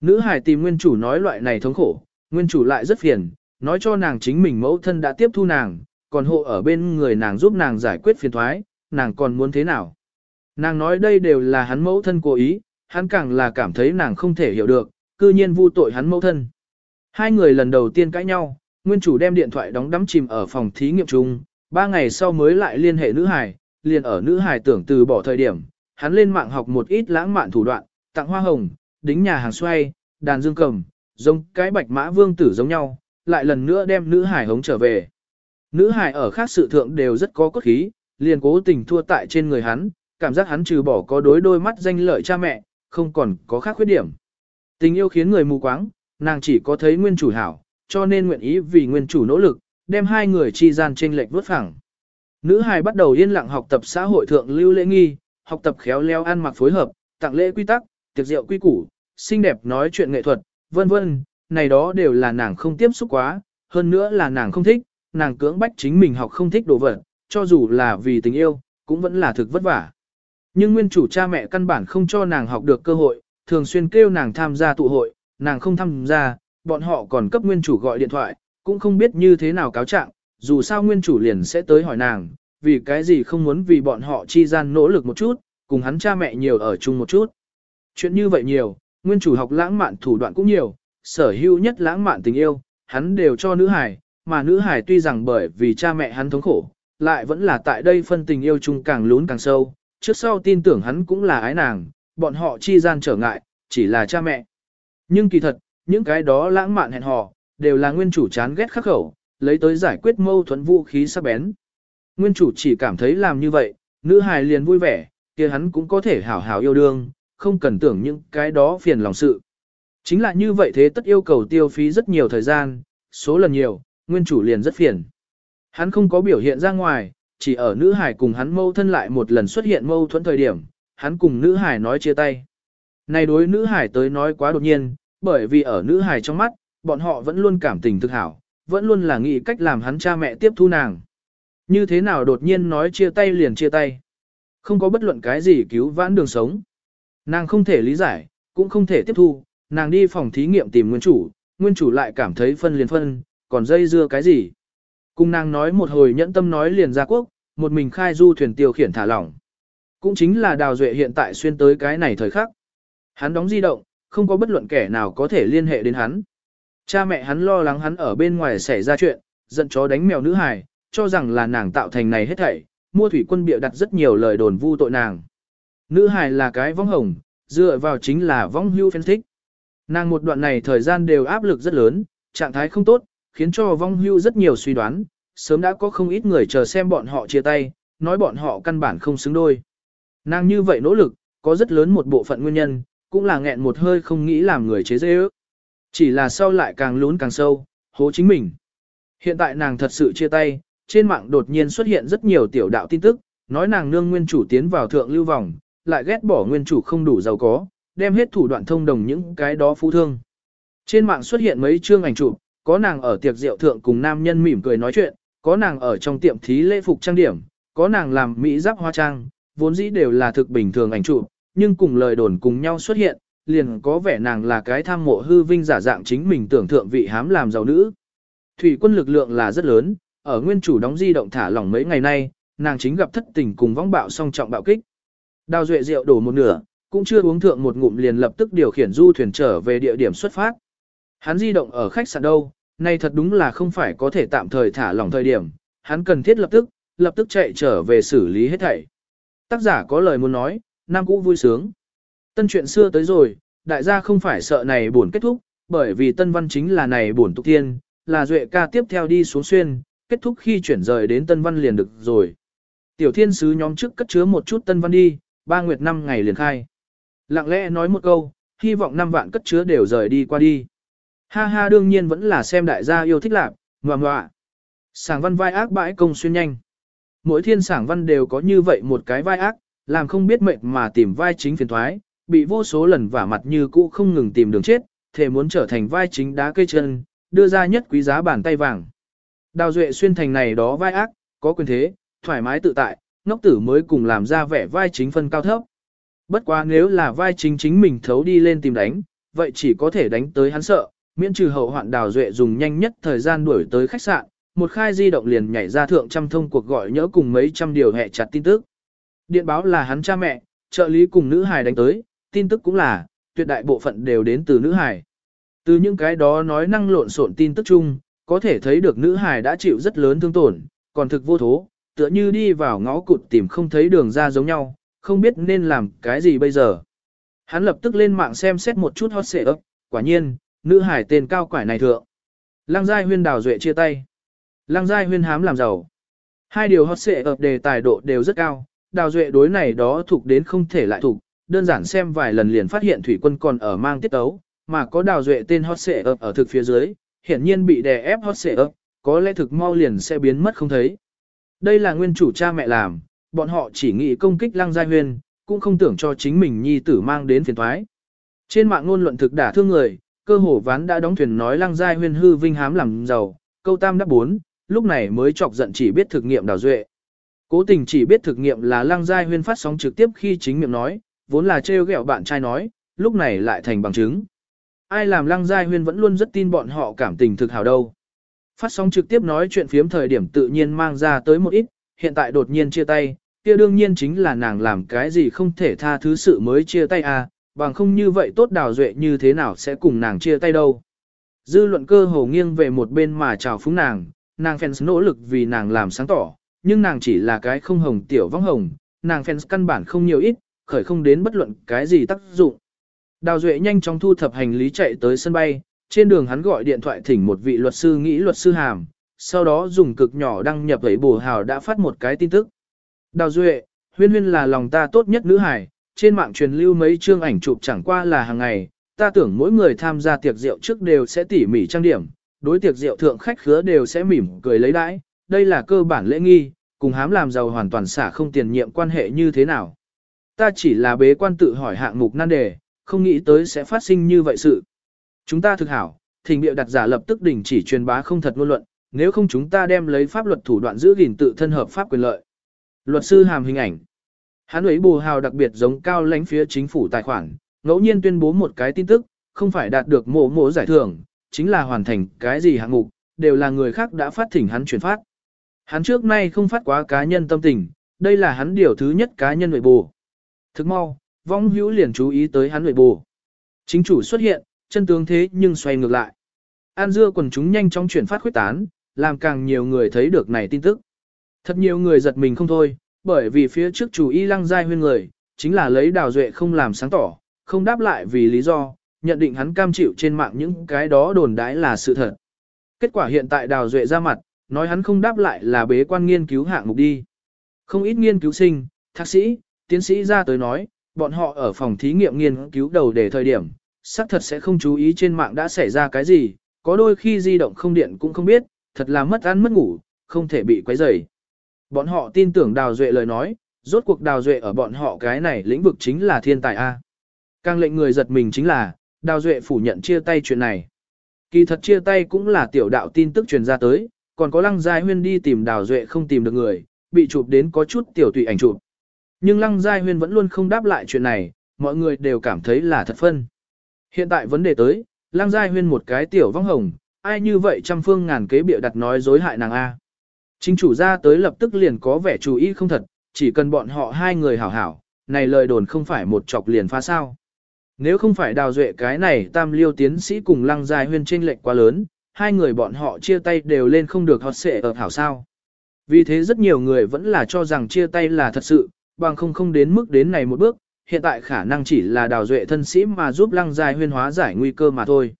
Nữ hải tìm nguyên chủ nói loại này thống khổ, nguyên chủ lại rất phiền, nói cho nàng chính mình mẫu thân đã tiếp thu nàng, còn hộ ở bên người nàng giúp nàng giải quyết phiền thoái, nàng còn muốn thế nào. Nàng nói đây đều là hắn mẫu thân cố ý, hắn càng là cảm thấy nàng không thể hiểu được, cư nhiên vu tội hắn mẫu thân. Hai người lần đầu tiên cãi nhau, nguyên chủ đem điện thoại đóng đắm chìm ở phòng thí nghiệm chung, ba ngày sau mới lại liên hệ nữ hải, liền ở nữ hải tưởng từ bỏ thời điểm, hắn lên mạng học một ít lãng mạn thủ đoạn, tặng hoa hồng, đính nhà hàng xoay, đàn dương cầm, giống cái bạch mã vương tử giống nhau, lại lần nữa đem nữ hải hống trở về. Nữ hải ở khác sự thượng đều rất có cốt khí, liền cố tình thua tại trên người hắn, cảm giác hắn trừ bỏ có đối đôi mắt danh lợi cha mẹ, không còn có khác khuyết điểm. Tình yêu khiến người mù quáng, nàng chỉ có thấy nguyên chủ hảo, cho nên nguyện ý vì nguyên chủ nỗ lực, đem hai người chi gian chênh lệch vớt phẳng. Nữ hài bắt đầu yên lặng học tập xã hội thượng lưu lễ nghi, học tập khéo léo ăn mặc phối hợp, tặng lễ quy tắc, tiệc rượu quy củ, xinh đẹp nói chuyện nghệ thuật, vân vân, này đó đều là nàng không tiếp xúc quá, hơn nữa là nàng không thích, nàng cưỡng bách chính mình học không thích đồ vật, cho dù là vì tình yêu, cũng vẫn là thực vất vả. Nhưng nguyên chủ cha mẹ căn bản không cho nàng học được cơ hội, thường xuyên kêu nàng tham gia tụ hội, nàng không tham gia, bọn họ còn cấp nguyên chủ gọi điện thoại, cũng không biết như thế nào cáo trạng, dù sao nguyên chủ liền sẽ tới hỏi nàng, vì cái gì không muốn vì bọn họ chi gian nỗ lực một chút, cùng hắn cha mẹ nhiều ở chung một chút. Chuyện như vậy nhiều, nguyên chủ học lãng mạn thủ đoạn cũng nhiều, sở hữu nhất lãng mạn tình yêu, hắn đều cho nữ hải, mà nữ hải tuy rằng bởi vì cha mẹ hắn thống khổ, lại vẫn là tại đây phân tình yêu chung càng lún càng sâu, trước sau tin tưởng hắn cũng là ái nàng, bọn họ chi gian trở ngại, chỉ là cha mẹ. Nhưng kỳ thật, những cái đó lãng mạn hẹn hò, đều là nguyên chủ chán ghét khắc khẩu, lấy tới giải quyết mâu thuẫn vũ khí sắc bén. Nguyên chủ chỉ cảm thấy làm như vậy, nữ hài liền vui vẻ, kia hắn cũng có thể hảo hảo yêu đương, không cần tưởng những cái đó phiền lòng sự. Chính là như vậy thế tất yêu cầu tiêu phí rất nhiều thời gian, số lần nhiều, nguyên chủ liền rất phiền. Hắn không có biểu hiện ra ngoài, chỉ ở nữ hải cùng hắn mâu thân lại một lần xuất hiện mâu thuẫn thời điểm, hắn cùng nữ hải nói chia tay. Này đối nữ hải tới nói quá đột nhiên, bởi vì ở nữ hải trong mắt, bọn họ vẫn luôn cảm tình thực hảo, vẫn luôn là nghĩ cách làm hắn cha mẹ tiếp thu nàng. Như thế nào đột nhiên nói chia tay liền chia tay. Không có bất luận cái gì cứu vãn đường sống. Nàng không thể lý giải, cũng không thể tiếp thu, nàng đi phòng thí nghiệm tìm nguyên chủ, nguyên chủ lại cảm thấy phân liền phân, còn dây dưa cái gì. Cùng nàng nói một hồi nhẫn tâm nói liền ra quốc, một mình khai du thuyền tiêu khiển thả lỏng. Cũng chính là đào duệ hiện tại xuyên tới cái này thời khắc. Hắn đóng di động, không có bất luận kẻ nào có thể liên hệ đến hắn. Cha mẹ hắn lo lắng hắn ở bên ngoài xảy ra chuyện, giận chó đánh mèo nữ hài, cho rằng là nàng tạo thành này hết thảy, mua thủy quân bịa đặt rất nhiều lời đồn vu tội nàng. Nữ hài là cái vong hồng, dựa vào chính là vong hưu phân thích. Nàng một đoạn này thời gian đều áp lực rất lớn, trạng thái không tốt, khiến cho vong hưu rất nhiều suy đoán, sớm đã có không ít người chờ xem bọn họ chia tay, nói bọn họ căn bản không xứng đôi. Nàng như vậy nỗ lực, có rất lớn một bộ phận nguyên nhân, cũng là nghẹn một hơi không nghĩ làm người chế dễ ước. Chỉ là sau lại càng lún càng sâu, hố chính mình. Hiện tại nàng thật sự chia tay, trên mạng đột nhiên xuất hiện rất nhiều tiểu đạo tin tức, nói nàng nương nguyên chủ tiến vào thượng lưu vòng, lại ghét bỏ nguyên chủ không đủ giàu có, đem hết thủ đoạn thông đồng những cái đó phú thương. Trên mạng xuất hiện mấy chương ảnh chụp, có nàng ở tiệc rượu thượng cùng nam nhân mỉm cười nói chuyện, có nàng ở trong tiệm thí lễ phục trang điểm, có nàng làm mỹ giáp hoa trang, vốn dĩ đều là thực bình thường ảnh chụp, nhưng cùng lời đồn cùng nhau xuất hiện, liền có vẻ nàng là cái tham mộ hư vinh giả dạng chính mình tưởng thượng vị hám làm giàu nữ. Thủy quân lực lượng là rất lớn, ở nguyên chủ đóng di động thả lỏng mấy ngày nay, nàng chính gặp thất tình cùng vong bạo song trọng bạo kích. Đào duệ rượu đổ một nửa, cũng chưa uống thượng một ngụm liền lập tức điều khiển du thuyền trở về địa điểm xuất phát. Hắn di động ở khách sạn đâu, nay thật đúng là không phải có thể tạm thời thả lỏng thời điểm, hắn cần thiết lập tức, lập tức chạy trở về xử lý hết thảy. Tác giả có lời muốn nói, nam cũ vui sướng. Tân chuyện xưa tới rồi, đại gia không phải sợ này buồn kết thúc, bởi vì Tân Văn chính là này buồn tục tiên, là Duệ ca tiếp theo đi xuống xuyên, kết thúc khi chuyển rời đến Tân Văn liền được rồi. Tiểu thiên sứ nhóm trước cất chứa một chút Tân Văn đi, ba nguyệt năm ngày liền khai. Lặng lẽ nói một câu, hy vọng năm vạn cất chứa đều rời đi qua đi. Ha ha đương nhiên vẫn là xem đại gia yêu thích lạc, ngoà ngoạ. Sảng văn vai ác bãi công xuyên nhanh. Mỗi thiên sảng văn đều có như vậy một cái vai ác, làm không biết mệnh mà tìm vai chính phiền thoái, bị vô số lần vả mặt như cũ không ngừng tìm đường chết, thể muốn trở thành vai chính đá cây chân, đưa ra nhất quý giá bàn tay vàng. Đào Duệ xuyên thành này đó vai ác, có quyền thế, thoải mái tự tại, ngốc tử mới cùng làm ra vẻ vai chính phân cao thấp. Bất quá nếu là vai chính chính mình thấu đi lên tìm đánh, vậy chỉ có thể đánh tới hắn sợ, miễn trừ hậu hoạn Đào Duệ dùng nhanh nhất thời gian đuổi tới khách sạn, một khai di động liền nhảy ra thượng trăm thông cuộc gọi nhớ cùng mấy trăm điều hẹ chặt tin tức. Điện báo là hắn cha mẹ, trợ lý cùng nữ hài đánh tới, tin tức cũng là, tuyệt đại bộ phận đều đến từ nữ hài. Từ những cái đó nói năng lộn xộn tin tức chung, có thể thấy được nữ hài đã chịu rất lớn thương tổn, còn thực vô thố, tựa như đi vào ngõ cụt tìm không thấy đường ra giống nhau, không biết nên làm cái gì bây giờ. Hắn lập tức lên mạng xem xét một chút hot xệ ấp, quả nhiên, nữ hải tên cao quải này thượng. Lăng Giai Huyên đào duệ chia tay. Lăng Giai Huyên hám làm giàu. Hai điều hot xệ đề tài độ đều rất cao, đào duệ đối này đó thuộc đến không thể lại thuộc, đơn giản xem vài lần liền phát hiện thủy quân còn ở mang tiết tấu, mà có đào duệ tên hot xệ ở thực phía dưới, hiển nhiên bị đè ép hot xệ ấp, có lẽ thực mau liền sẽ biến mất không thấy. Đây là nguyên chủ cha mẹ làm, bọn họ chỉ nghĩ công kích lăng giai huyên, cũng không tưởng cho chính mình nhi tử mang đến phiền thoái. Trên mạng ngôn luận thực đả thương người, cơ hồ ván đã đóng thuyền nói lăng giai huyên hư vinh hám làm giàu, câu tam đáp bốn, lúc này mới chọc giận chỉ biết thực nghiệm đào duệ. Cố tình chỉ biết thực nghiệm là lăng giai huyên phát sóng trực tiếp khi chính miệng nói, vốn là trêu ghẹo bạn trai nói, lúc này lại thành bằng chứng. Ai làm lăng giai huyên vẫn luôn rất tin bọn họ cảm tình thực hào đâu. Phát sóng trực tiếp nói chuyện phiếm thời điểm tự nhiên mang ra tới một ít, hiện tại đột nhiên chia tay, kia đương nhiên chính là nàng làm cái gì không thể tha thứ sự mới chia tay à, bằng không như vậy tốt đào duệ như thế nào sẽ cùng nàng chia tay đâu. Dư luận cơ hồ nghiêng về một bên mà chào phúng nàng, nàng fans nỗ lực vì nàng làm sáng tỏ, nhưng nàng chỉ là cái không hồng tiểu vong hồng, nàng fans căn bản không nhiều ít, khởi không đến bất luận cái gì tác dụng. Đào Duệ nhanh chóng thu thập hành lý chạy tới sân bay, trên đường hắn gọi điện thoại thỉnh một vị luật sư nghĩ luật sư hàm, sau đó dùng cực nhỏ đăng nhập ấy bổ hào đã phát một cái tin tức. Đào Duệ, huyên huyên là lòng ta tốt nhất nữ hải, trên mạng truyền lưu mấy chương ảnh chụp chẳng qua là hàng ngày, ta tưởng mỗi người tham gia tiệc rượu trước đều sẽ tỉ mỉ trang điểm, đối tiệc rượu thượng khách khứa đều sẽ mỉm cười lấy đãi, đây là cơ bản lễ nghi, cùng hám làm giàu hoàn toàn xả không tiền nhiệm quan hệ như thế nào. Ta chỉ là bế quan tự hỏi hạng mục nan đề, không nghĩ tới sẽ phát sinh như vậy sự. Chúng ta thực hảo, thỉnh bịa đặt giả lập tức đình chỉ truyền bá không thật ngôn luận, nếu không chúng ta đem lấy pháp luật thủ đoạn giữ gìn tự thân hợp pháp quyền lợi. Luật sư hàm hình ảnh. Hắn ấy bù hào đặc biệt giống cao lãnh phía chính phủ tài khoản, ngẫu nhiên tuyên bố một cái tin tức, không phải đạt được mộ mộ giải thưởng, chính là hoàn thành cái gì hạng mục, đều là người khác đã phát thỉnh hắn truyền phát. Hắn trước nay không phát quá cá nhân tâm tình, đây là hắn điều thứ nhất cá nhân nội bù. Thức mau, vong hữu liền chú ý tới hắn nội bù. Chính chủ xuất hiện, chân tướng thế nhưng xoay ngược lại. An dưa quần chúng nhanh chóng chuyển phát khuyết tán, làm càng nhiều người thấy được này tin tức. Thật nhiều người giật mình không thôi, bởi vì phía trước chủ y lăng giai huyên người, chính là lấy đào duệ không làm sáng tỏ, không đáp lại vì lý do, nhận định hắn cam chịu trên mạng những cái đó đồn đãi là sự thật. Kết quả hiện tại đào duệ ra mặt, nói hắn không đáp lại là bế quan nghiên cứu hạng mục đi. Không ít nghiên cứu sinh, thạc sĩ, tiến sĩ ra tới nói, bọn họ ở phòng thí nghiệm nghiên cứu đầu để thời điểm, xác thật sẽ không chú ý trên mạng đã xảy ra cái gì, có đôi khi di động không điện cũng không biết, thật là mất ăn mất ngủ, không thể bị quấy rầy. Bọn họ tin tưởng Đào Duệ lời nói, rốt cuộc Đào Duệ ở bọn họ cái này lĩnh vực chính là thiên tài A. Càng lệnh người giật mình chính là, Đào Duệ phủ nhận chia tay chuyện này. Kỳ thật chia tay cũng là tiểu đạo tin tức truyền ra tới, còn có Lăng Giai Huyên đi tìm Đào Duệ không tìm được người, bị chụp đến có chút tiểu tùy ảnh chụp. Nhưng Lăng Giai Huyên vẫn luôn không đáp lại chuyện này, mọi người đều cảm thấy là thật phân. Hiện tại vấn đề tới, Lăng Giai Huyên một cái tiểu vong hồng, ai như vậy trăm phương ngàn kế bịa đặt nói dối hại nàng A. Chính chủ ra tới lập tức liền có vẻ chú ý không thật, chỉ cần bọn họ hai người hảo hảo, này lời đồn không phải một chọc liền phá sao. Nếu không phải đào duệ cái này tam liêu tiến sĩ cùng lăng dài huyên trên lệch quá lớn, hai người bọn họ chia tay đều lên không được hot xệ ở hảo sao. Vì thế rất nhiều người vẫn là cho rằng chia tay là thật sự, bằng không không đến mức đến này một bước, hiện tại khả năng chỉ là đào duệ thân sĩ mà giúp lăng dài huyên hóa giải nguy cơ mà thôi.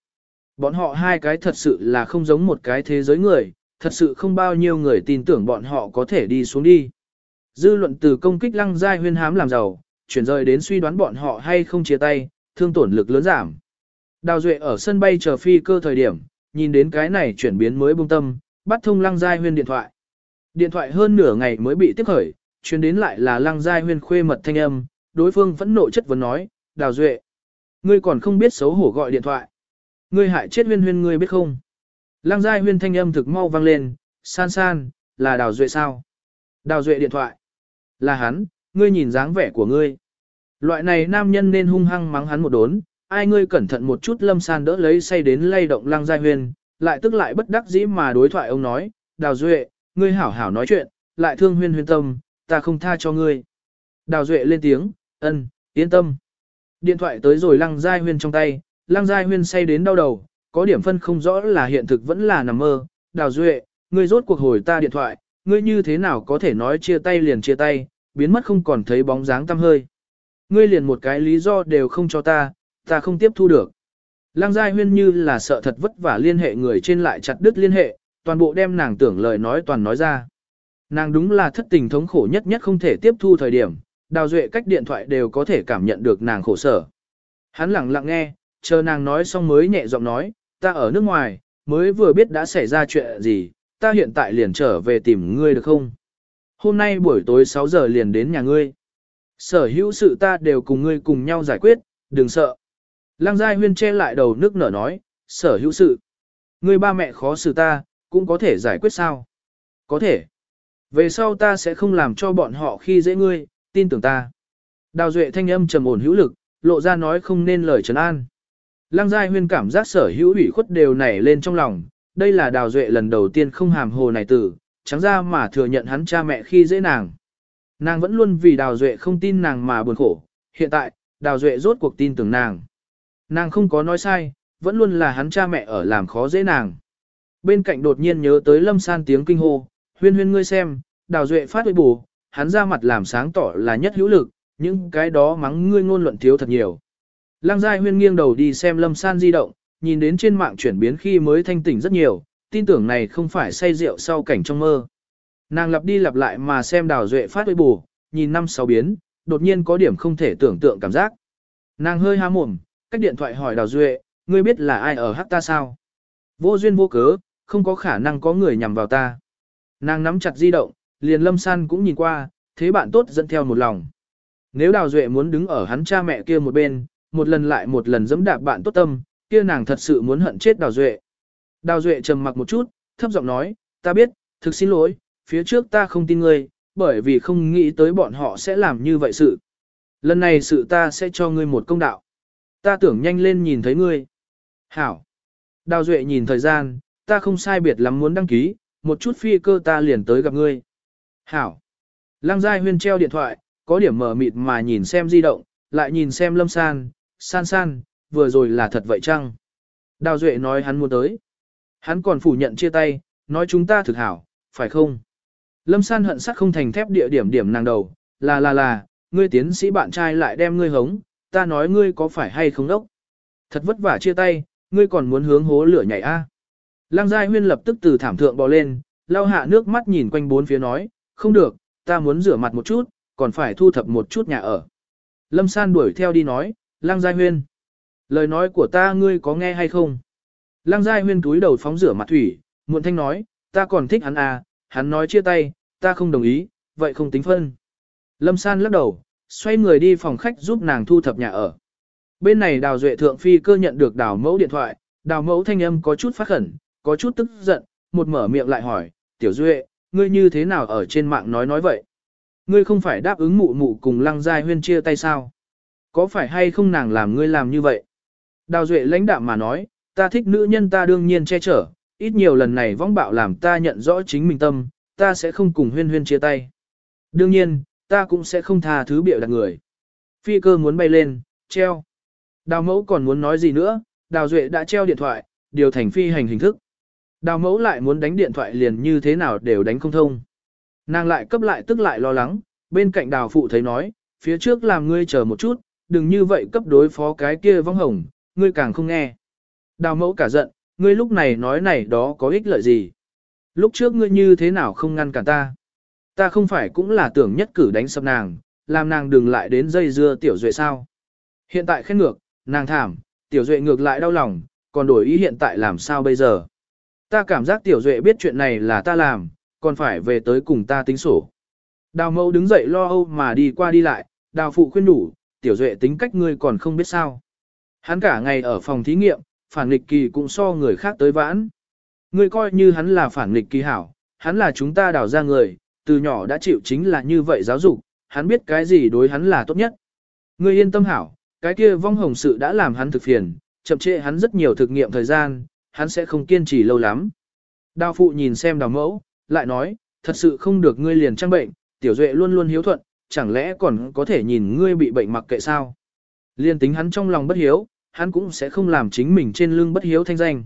Bọn họ hai cái thật sự là không giống một cái thế giới người, thật sự không bao nhiêu người tin tưởng bọn họ có thể đi xuống đi. Dư luận từ công kích lăng giai huyên hám làm giàu, chuyển rời đến suy đoán bọn họ hay không chia tay, thương tổn lực lớn giảm. Đào Duệ ở sân bay chờ phi cơ thời điểm, nhìn đến cái này chuyển biến mới bông tâm, bắt thông lăng giai huyên điện thoại. Điện thoại hơn nửa ngày mới bị tiếp khởi, chuyến đến lại là lăng giai huyên khuê mật thanh âm, đối phương vẫn nộ chất vấn nói, Đào Duệ, ngươi còn không biết xấu hổ gọi điện thoại. Ngươi hại chết huyên huyên ngươi biết không? Lăng giai huyên thanh âm thực mau vang lên, san san, là Đào Duệ sao? Đào Duệ điện thoại. Là hắn, ngươi nhìn dáng vẻ của ngươi. Loại này nam nhân nên hung hăng mắng hắn một đốn, ai ngươi cẩn thận một chút lâm san đỡ lấy say đến lay động lăng giai huyên, lại tức lại bất đắc dĩ mà đối thoại ông nói, Đào Duệ, ngươi hảo hảo nói chuyện, lại thương huyên huyên tâm, ta không tha cho ngươi. Đào Duệ lên tiếng, ân, yên tâm. Điện thoại tới rồi lăng giai huyên trong tay, lăng giai huyên say đến đau đầu, có điểm phân không rõ là hiện thực vẫn là nằm mơ. Đào Duệ, ngươi rốt cuộc hồi ta điện thoại, ngươi như thế nào có thể nói chia tay liền chia tay, biến mất không còn thấy bóng dáng tăm hơi. Ngươi liền một cái lý do đều không cho ta, ta không tiếp thu được. Lăng Giai Huyên như là sợ thật vất vả liên hệ người trên lại chặt đứt liên hệ, toàn bộ đem nàng tưởng lời nói toàn nói ra. Nàng đúng là thất tình thống khổ nhất nhất không thể tiếp thu thời điểm, đào duệ cách điện thoại đều có thể cảm nhận được nàng khổ sở. Hắn lặng lặng nghe, chờ nàng nói xong mới nhẹ giọng nói, ta ở nước ngoài, mới vừa biết đã xảy ra chuyện gì, ta hiện tại liền trở về tìm ngươi được không? Hôm nay buổi tối 6 giờ liền đến nhà ngươi. Sở hữu sự ta đều cùng ngươi cùng nhau giải quyết, đừng sợ. Lăng Giai Huyên che lại đầu nước nở nói, sở hữu sự. Ngươi ba mẹ khó xử ta, cũng có thể giải quyết sao? Có thể. Về sau ta sẽ không làm cho bọn họ khi dễ ngươi, tin tưởng ta. Đào Duệ thanh âm trầm ổn hữu lực, lộ ra nói không nên lời trấn an. Lăng Giai Huyên cảm giác sở hữu ủy khuất đều nảy lên trong lòng, đây là Đào Duệ lần đầu tiên không hàm hồ này tử, trắng ra mà thừa nhận hắn cha mẹ khi dễ nàng. Nàng vẫn luôn vì Đào Duệ không tin nàng mà buồn khổ, hiện tại, Đào Duệ rốt cuộc tin tưởng nàng. Nàng không có nói sai, vẫn luôn là hắn cha mẹ ở làm khó dễ nàng. Bên cạnh đột nhiên nhớ tới lâm san tiếng kinh hô, huyên huyên ngươi xem, Đào Duệ phát huy bù, hắn ra mặt làm sáng tỏ là nhất hữu lực, những cái đó mắng ngươi ngôn luận thiếu thật nhiều. Lăng Giai Huyên nghiêng đầu đi xem Lâm San di động, nhìn đến trên mạng chuyển biến khi mới thanh tỉnh rất nhiều, tin tưởng này không phải say rượu sau cảnh trong mơ. Nàng lặp đi lặp lại mà xem Đào Duệ phát huy bù, nhìn năm sáu biến, đột nhiên có điểm không thể tưởng tượng cảm giác. Nàng hơi há mồm, cách điện thoại hỏi Đào Duệ, ngươi biết là ai ở hát ta sao? Vô duyên vô cớ, không có khả năng có người nhằm vào ta. Nàng nắm chặt di động, liền lâm san cũng nhìn qua, thế bạn tốt dẫn theo một lòng. Nếu Đào Duệ muốn đứng ở hắn cha mẹ kia một bên, một lần lại một lần dẫm đạp bạn tốt tâm, kia nàng thật sự muốn hận chết Đào Duệ. Đào Duệ trầm mặc một chút, thấp giọng nói, ta biết, thực xin lỗi, phía trước ta không tin ngươi, bởi vì không nghĩ tới bọn họ sẽ làm như vậy sự. Lần này sự ta sẽ cho ngươi một công đạo. Ta tưởng nhanh lên nhìn thấy ngươi. Hảo. Đào Duệ nhìn thời gian, ta không sai biệt lắm muốn đăng ký, một chút phi cơ ta liền tới gặp ngươi. Hảo. Lăng Giai Huyên treo điện thoại, có điểm mở mịt mà nhìn xem di động, lại nhìn xem Lâm San, San San, vừa rồi là thật vậy chăng? Đào Duệ nói hắn muốn tới. Hắn còn phủ nhận chia tay, nói chúng ta thực hảo, phải không? Lâm San hận sắc không thành thép địa điểm điểm nàng đầu, là là là, ngươi tiến sĩ bạn trai lại đem ngươi hống, ta nói ngươi có phải hay không đốc? Thật vất vả chia tay, ngươi còn muốn hướng hố lửa nhảy a? À? Lăng Giai Huyên lập tức từ thảm thượng bò lên, lau hạ nước mắt nhìn quanh bốn phía nói, không được, ta muốn rửa mặt một chút, còn phải thu thập một chút nhà ở. Lâm San đuổi theo đi nói, Lăng Giai Huyên. Lời nói của ta ngươi có nghe hay không? Lăng Giai Huyên túi đầu phóng rửa mặt thủy, muộn thanh nói, ta còn thích hắn à, hắn nói chia tay, ta không đồng ý, vậy không tính phân. Lâm San lắc đầu, xoay người đi phòng khách giúp nàng thu thập nhà ở. Bên này đào duệ thượng phi cơ nhận được đào mẫu điện thoại, đào mẫu thanh âm có chút phát khẩn, có chút tức giận, một mở miệng lại hỏi, tiểu duệ, ngươi như thế nào ở trên mạng nói nói vậy? Ngươi không phải đáp ứng mụ mụ cùng lăng giai huyên chia tay sao? Có phải hay không nàng làm ngươi làm như vậy? Đào duệ lãnh đạm mà nói, ta thích nữ nhân ta đương nhiên che chở, ít nhiều lần này vong bạo làm ta nhận rõ chính mình tâm, ta sẽ không cùng huyên huyên chia tay. Đương nhiên, ta cũng sẽ không tha thứ biểu đặt người. Phi cơ muốn bay lên, treo. Đào mẫu còn muốn nói gì nữa, đào duệ đã treo điện thoại, điều thành phi hành hình thức. Đào mẫu lại muốn đánh điện thoại liền như thế nào đều đánh không thông. Nàng lại cấp lại tức lại lo lắng, bên cạnh đào phụ thấy nói, phía trước làm ngươi chờ một chút, đừng như vậy cấp đối phó cái kia vong hồng, ngươi càng không nghe. Đào mẫu cả giận, ngươi lúc này nói này đó có ích lợi gì? Lúc trước ngươi như thế nào không ngăn cản ta? Ta không phải cũng là tưởng nhất cử đánh sập nàng, làm nàng đừng lại đến dây dưa tiểu duệ sao? Hiện tại khen ngược, nàng thảm, tiểu duệ ngược lại đau lòng, còn đổi ý hiện tại làm sao bây giờ? Ta cảm giác tiểu duệ biết chuyện này là ta làm, còn phải về tới cùng ta tính sổ. Đào mẫu đứng dậy lo âu mà đi qua đi lại, đào phụ khuyên đủ, tiểu duệ tính cách ngươi còn không biết sao. Hắn cả ngày ở phòng thí nghiệm, phản nghịch kỳ cũng so người khác tới vãn. Ngươi coi như hắn là phản nghịch kỳ hảo, hắn là chúng ta đào ra người, từ nhỏ đã chịu chính là như vậy giáo dục, hắn biết cái gì đối hắn là tốt nhất. Ngươi yên tâm hảo, cái kia vong hồng sự đã làm hắn thực phiền, chậm trễ hắn rất nhiều thực nghiệm thời gian, hắn sẽ không kiên trì lâu lắm. Đào phụ nhìn xem đào mẫu, lại nói, thật sự không được ngươi liền trang bệnh, tiểu duệ luôn luôn hiếu thuận, chẳng lẽ còn có thể nhìn ngươi bị bệnh mặc kệ sao? Liên tính hắn trong lòng bất hiếu, hắn cũng sẽ không làm chính mình trên lưng bất hiếu thanh danh.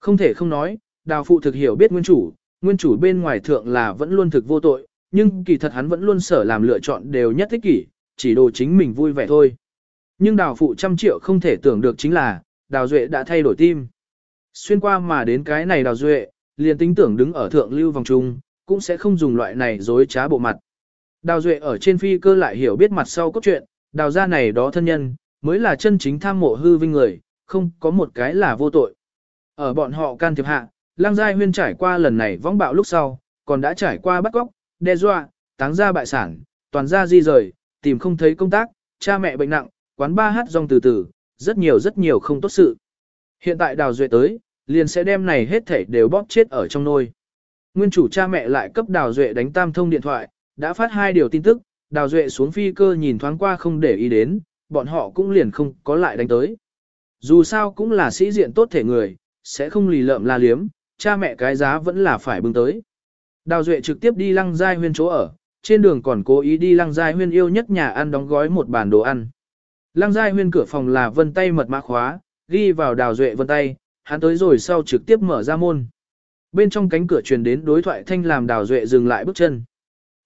Không thể không nói, đào phụ thực hiểu biết nguyên chủ, nguyên chủ bên ngoài thượng là vẫn luôn thực vô tội, nhưng kỳ thật hắn vẫn luôn sở làm lựa chọn đều nhất thích kỷ, chỉ đồ chính mình vui vẻ thôi. Nhưng đào phụ trăm triệu không thể tưởng được chính là, đào duệ đã thay đổi tim. Xuyên qua mà đến cái này đào duệ, liền tính tưởng đứng ở thượng lưu vòng trung, cũng sẽ không dùng loại này dối trá bộ mặt. Đào duệ ở trên phi cơ lại hiểu biết mặt sau cốt truyện, đào ra này đó thân nhân, mới là chân chính tham mộ hư vinh người, không có một cái là vô tội. Ở bọn họ can thiệp hạ, lang giai huyên trải qua lần này vong bạo lúc sau, còn đã trải qua bắt góc, đe dọa, táng ra bại sản, toàn ra di rời, tìm không thấy công tác, cha mẹ bệnh nặng, quán ba hát rong từ từ, rất nhiều rất nhiều không tốt sự. Hiện tại đào duệ tới, liền sẽ đem này hết thảy đều bóp chết ở trong nôi. Nguyên chủ cha mẹ lại cấp đào duệ đánh tam thông điện thoại, đã phát hai điều tin tức, đào duệ xuống phi cơ nhìn thoáng qua không để ý đến, bọn họ cũng liền không có lại đánh tới. Dù sao cũng là sĩ diện tốt thể người, sẽ không lì lợm la liếm, cha mẹ cái giá vẫn là phải bưng tới. Đào Duệ trực tiếp đi lăng giai huyên chỗ ở, trên đường còn cố ý đi lăng giai huyên yêu nhất nhà ăn đóng gói một bàn đồ ăn. Lăng giai huyên cửa phòng là vân tay mật mã khóa, ghi vào đào Duệ vân tay, hắn tới rồi sau trực tiếp mở ra môn. Bên trong cánh cửa truyền đến đối thoại thanh làm đào Duệ dừng lại bước chân.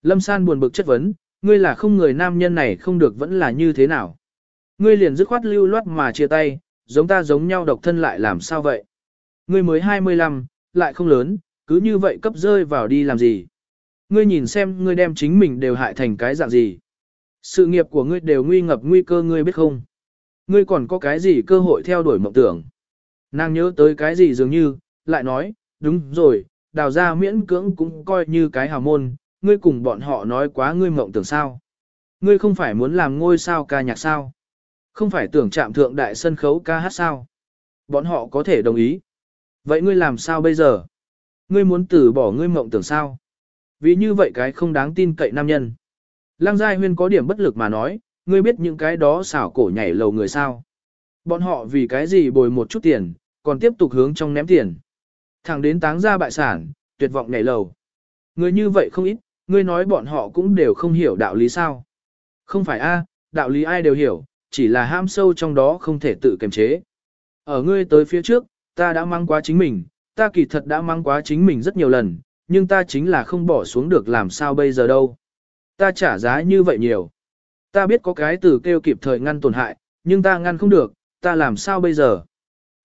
Lâm San buồn bực chất vấn, ngươi là không người nam nhân này không được vẫn là như thế nào. Ngươi liền dứt khoát lưu loát mà chia tay, giống ta giống nhau độc thân lại làm sao vậy? Ngươi mới 25, lại không lớn, cứ như vậy cấp rơi vào đi làm gì? Ngươi nhìn xem ngươi đem chính mình đều hại thành cái dạng gì? Sự nghiệp của ngươi đều nguy ngập nguy cơ ngươi biết không? Ngươi còn có cái gì cơ hội theo đuổi mộng tưởng? Nàng nhớ tới cái gì dường như, lại nói, đúng rồi, đào ra miễn cưỡng cũng coi như cái hào môn, ngươi cùng bọn họ nói quá ngươi mộng tưởng sao? Ngươi không phải muốn làm ngôi sao ca nhạc sao? Không phải tưởng chạm thượng đại sân khấu ca hát sao? Bọn họ có thể đồng ý. Vậy ngươi làm sao bây giờ? Ngươi muốn từ bỏ ngươi mộng tưởng sao? Vì như vậy cái không đáng tin cậy nam nhân. Lăng Giai Huyên có điểm bất lực mà nói, ngươi biết những cái đó xảo cổ nhảy lầu người sao? Bọn họ vì cái gì bồi một chút tiền, còn tiếp tục hướng trong ném tiền. Thẳng đến táng ra bại sản, tuyệt vọng nhảy lầu. người như vậy không ít, ngươi nói bọn họ cũng đều không hiểu đạo lý sao? Không phải a, đạo lý ai đều hiểu, chỉ là ham sâu trong đó không thể tự kiềm chế. Ở ngươi tới phía trước, ta đã mang quá chính mình, ta kỳ thật đã mang quá chính mình rất nhiều lần, nhưng ta chính là không bỏ xuống được làm sao bây giờ đâu. Ta trả giá như vậy nhiều. Ta biết có cái từ kêu kịp thời ngăn tổn hại, nhưng ta ngăn không được, ta làm sao bây giờ.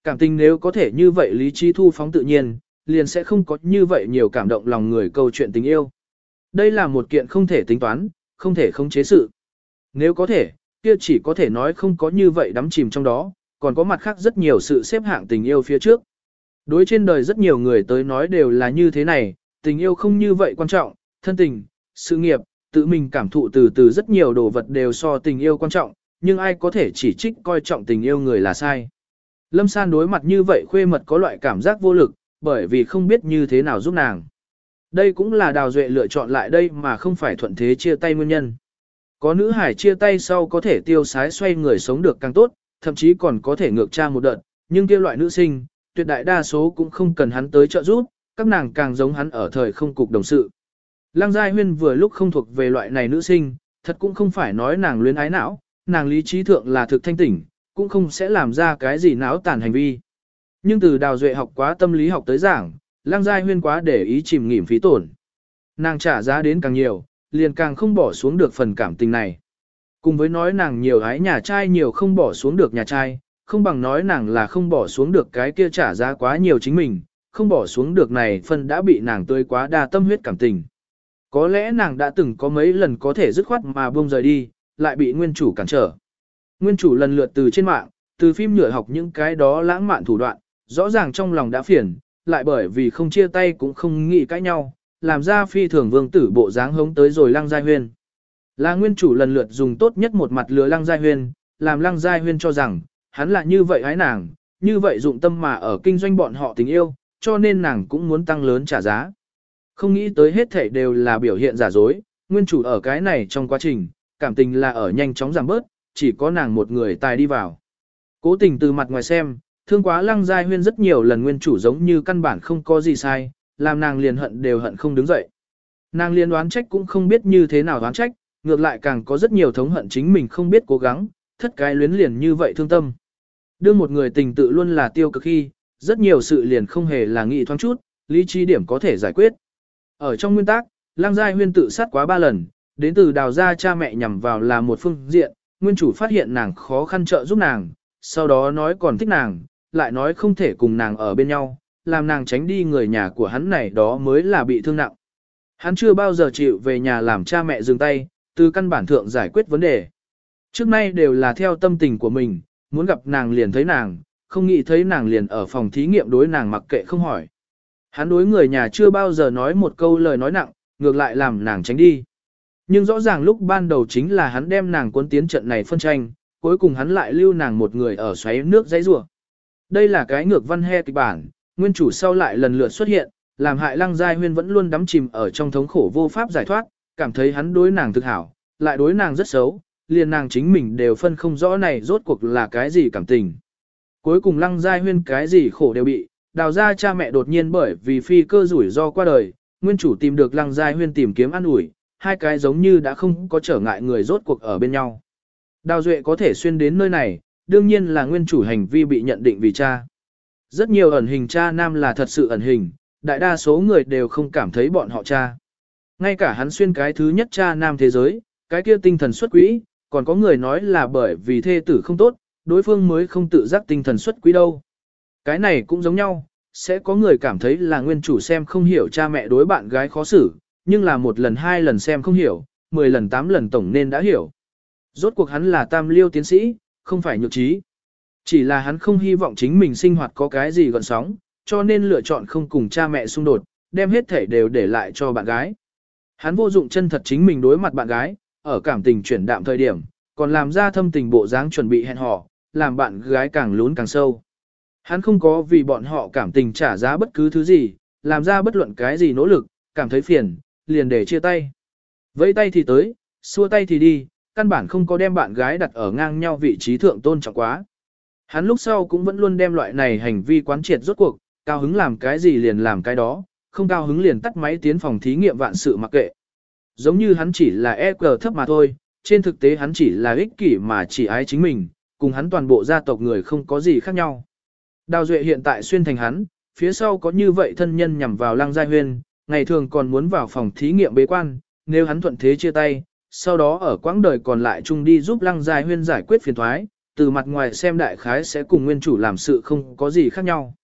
Cảm tình nếu có thể như vậy lý trí thu phóng tự nhiên, liền sẽ không có như vậy nhiều cảm động lòng người câu chuyện tình yêu. Đây là một kiện không thể tính toán, không thể không chế sự. Nếu có thể, kia chỉ có thể nói không có như vậy đắm chìm trong đó, còn có mặt khác rất nhiều sự xếp hạng tình yêu phía trước. Đối trên đời rất nhiều người tới nói đều là như thế này, tình yêu không như vậy quan trọng, thân tình, sự nghiệp, tự mình cảm thụ từ từ rất nhiều đồ vật đều so tình yêu quan trọng, nhưng ai có thể chỉ trích coi trọng tình yêu người là sai. Lâm San đối mặt như vậy khuê mật có loại cảm giác vô lực, bởi vì không biết như thế nào giúp nàng. Đây cũng là đào duệ lựa chọn lại đây mà không phải thuận thế chia tay nguyên nhân. Có nữ hải chia tay sau có thể tiêu sái xoay người sống được càng tốt, thậm chí còn có thể ngược tra một đợt, nhưng kia loại nữ sinh, tuyệt đại đa số cũng không cần hắn tới trợ giúp, các nàng càng giống hắn ở thời không cục đồng sự. Lăng Giai Huyên vừa lúc không thuộc về loại này nữ sinh, thật cũng không phải nói nàng luyến ái não, nàng lý trí thượng là thực thanh tỉnh, cũng không sẽ làm ra cái gì náo tàn hành vi. Nhưng từ đào duệ học quá tâm lý học tới giảng, lang Giai Huyên quá để ý chìm nghỉm phí tổn. Nàng trả giá đến càng nhiều, liền càng không bỏ xuống được phần cảm tình này. Cùng với nói nàng nhiều ái nhà trai nhiều không bỏ xuống được nhà trai, không bằng nói nàng là không bỏ xuống được cái kia trả giá quá nhiều chính mình, không bỏ xuống được này phần đã bị nàng tươi quá đa tâm huyết cảm tình. Có lẽ nàng đã từng có mấy lần có thể dứt khoát mà buông rời đi, lại bị nguyên chủ cản trở. Nguyên chủ lần lượt từ trên mạng, từ phim nhựa học những cái đó lãng mạn thủ đoạn, rõ ràng trong lòng đã phiền, lại bởi vì không chia tay cũng không nghĩ cãi nhau, làm ra phi thường vương tử bộ dáng hống tới rồi lăng giai huyên. Là nguyên chủ lần lượt dùng tốt nhất một mặt lừa lăng giai huyên, làm lăng giai huyên cho rằng, hắn là như vậy hái nàng, như vậy dụng tâm mà ở kinh doanh bọn họ tình yêu, cho nên nàng cũng muốn tăng lớn trả giá. Không nghĩ tới hết thảy đều là biểu hiện giả dối, nguyên chủ ở cái này trong quá trình, cảm tình là ở nhanh chóng giảm bớt, chỉ có nàng một người tài đi vào. Cố tình từ mặt ngoài xem, thương quá lăng giai huyên rất nhiều lần nguyên chủ giống như căn bản không có gì sai, làm nàng liền hận đều hận không đứng dậy. Nàng liền đoán trách cũng không biết như thế nào đoán trách, ngược lại càng có rất nhiều thống hận chính mình không biết cố gắng, thất cái luyến liền như vậy thương tâm. Đưa một người tình tự luôn là tiêu cực khi, rất nhiều sự liền không hề là nghị thoáng chút, lý trí điểm có thể giải quyết. Ở trong nguyên tắc, lang giai huyên tự sát quá ba lần, đến từ đào gia cha mẹ nhằm vào là một phương diện, nguyên chủ phát hiện nàng khó khăn trợ giúp nàng, sau đó nói còn thích nàng, lại nói không thể cùng nàng ở bên nhau, làm nàng tránh đi người nhà của hắn này đó mới là bị thương nặng. Hắn chưa bao giờ chịu về nhà làm cha mẹ dừng tay, từ căn bản thượng giải quyết vấn đề. Trước nay đều là theo tâm tình của mình, muốn gặp nàng liền thấy nàng, không nghĩ thấy nàng liền ở phòng thí nghiệm đối nàng mặc kệ không hỏi. Hắn đối người nhà chưa bao giờ nói một câu lời nói nặng, ngược lại làm nàng tránh đi. Nhưng rõ ràng lúc ban đầu chính là hắn đem nàng cuốn tiến trận này phân tranh, cuối cùng hắn lại lưu nàng một người ở xoáy nước dãy rủa. Đây là cái ngược văn he kịch bản, nguyên chủ sau lại lần lượt xuất hiện, làm hại lăng giai huyên vẫn luôn đắm chìm ở trong thống khổ vô pháp giải thoát, cảm thấy hắn đối nàng thực hảo, lại đối nàng rất xấu, liền nàng chính mình đều phân không rõ này rốt cuộc là cái gì cảm tình. Cuối cùng lăng giai huyên cái gì khổ đều bị, đào ra cha mẹ đột nhiên bởi vì phi cơ rủi ro qua đời, nguyên chủ tìm được lăng giai huyên tìm kiếm an ủi, hai cái giống như đã không có trở ngại người rốt cuộc ở bên nhau. Đào duệ có thể xuyên đến nơi này, đương nhiên là nguyên chủ hành vi bị nhận định vì cha. Rất nhiều ẩn hình cha nam là thật sự ẩn hình, đại đa số người đều không cảm thấy bọn họ cha. Ngay cả hắn xuyên cái thứ nhất cha nam thế giới, cái kia tinh thần xuất quỹ, còn có người nói là bởi vì thê tử không tốt, đối phương mới không tự giác tinh thần xuất quỹ đâu. Cái này cũng giống nhau, sẽ có người cảm thấy là nguyên chủ xem không hiểu cha mẹ đối bạn gái khó xử, nhưng là một lần hai lần xem không hiểu, mười lần tám lần tổng nên đã hiểu. Rốt cuộc hắn là tam liêu tiến sĩ, không phải nhược trí. Chỉ là hắn không hy vọng chính mình sinh hoạt có cái gì gần sóng, cho nên lựa chọn không cùng cha mẹ xung đột, đem hết thể đều để lại cho bạn gái. Hắn vô dụng chân thật chính mình đối mặt bạn gái, ở cảm tình chuyển đạm thời điểm, còn làm ra thâm tình bộ dáng chuẩn bị hẹn hò, làm bạn gái càng lún càng sâu. Hắn không có vì bọn họ cảm tình trả giá bất cứ thứ gì, làm ra bất luận cái gì nỗ lực, cảm thấy phiền, liền để chia tay. Vẫy tay thì tới, xua tay thì đi, căn bản không có đem bạn gái đặt ở ngang nhau vị trí thượng tôn trọng quá. Hắn lúc sau cũng vẫn luôn đem loại này hành vi quán triệt rốt cuộc, cao hứng làm cái gì liền làm cái đó, không cao hứng liền tắt máy tiến phòng thí nghiệm vạn sự mặc kệ. Giống như hắn chỉ là EQ thấp mà thôi, trên thực tế hắn chỉ là ích kỷ mà chỉ ái chính mình, cùng hắn toàn bộ gia tộc người không có gì khác nhau. Đào Duệ hiện tại xuyên thành hắn, phía sau có như vậy thân nhân nhằm vào Lăng Giai Huyên, ngày thường còn muốn vào phòng thí nghiệm bế quan, nếu hắn thuận thế chia tay, sau đó ở quãng đời còn lại chung đi giúp Lăng Giai Huyên giải quyết phiền thoái, từ mặt ngoài xem đại khái sẽ cùng nguyên chủ làm sự không có gì khác nhau.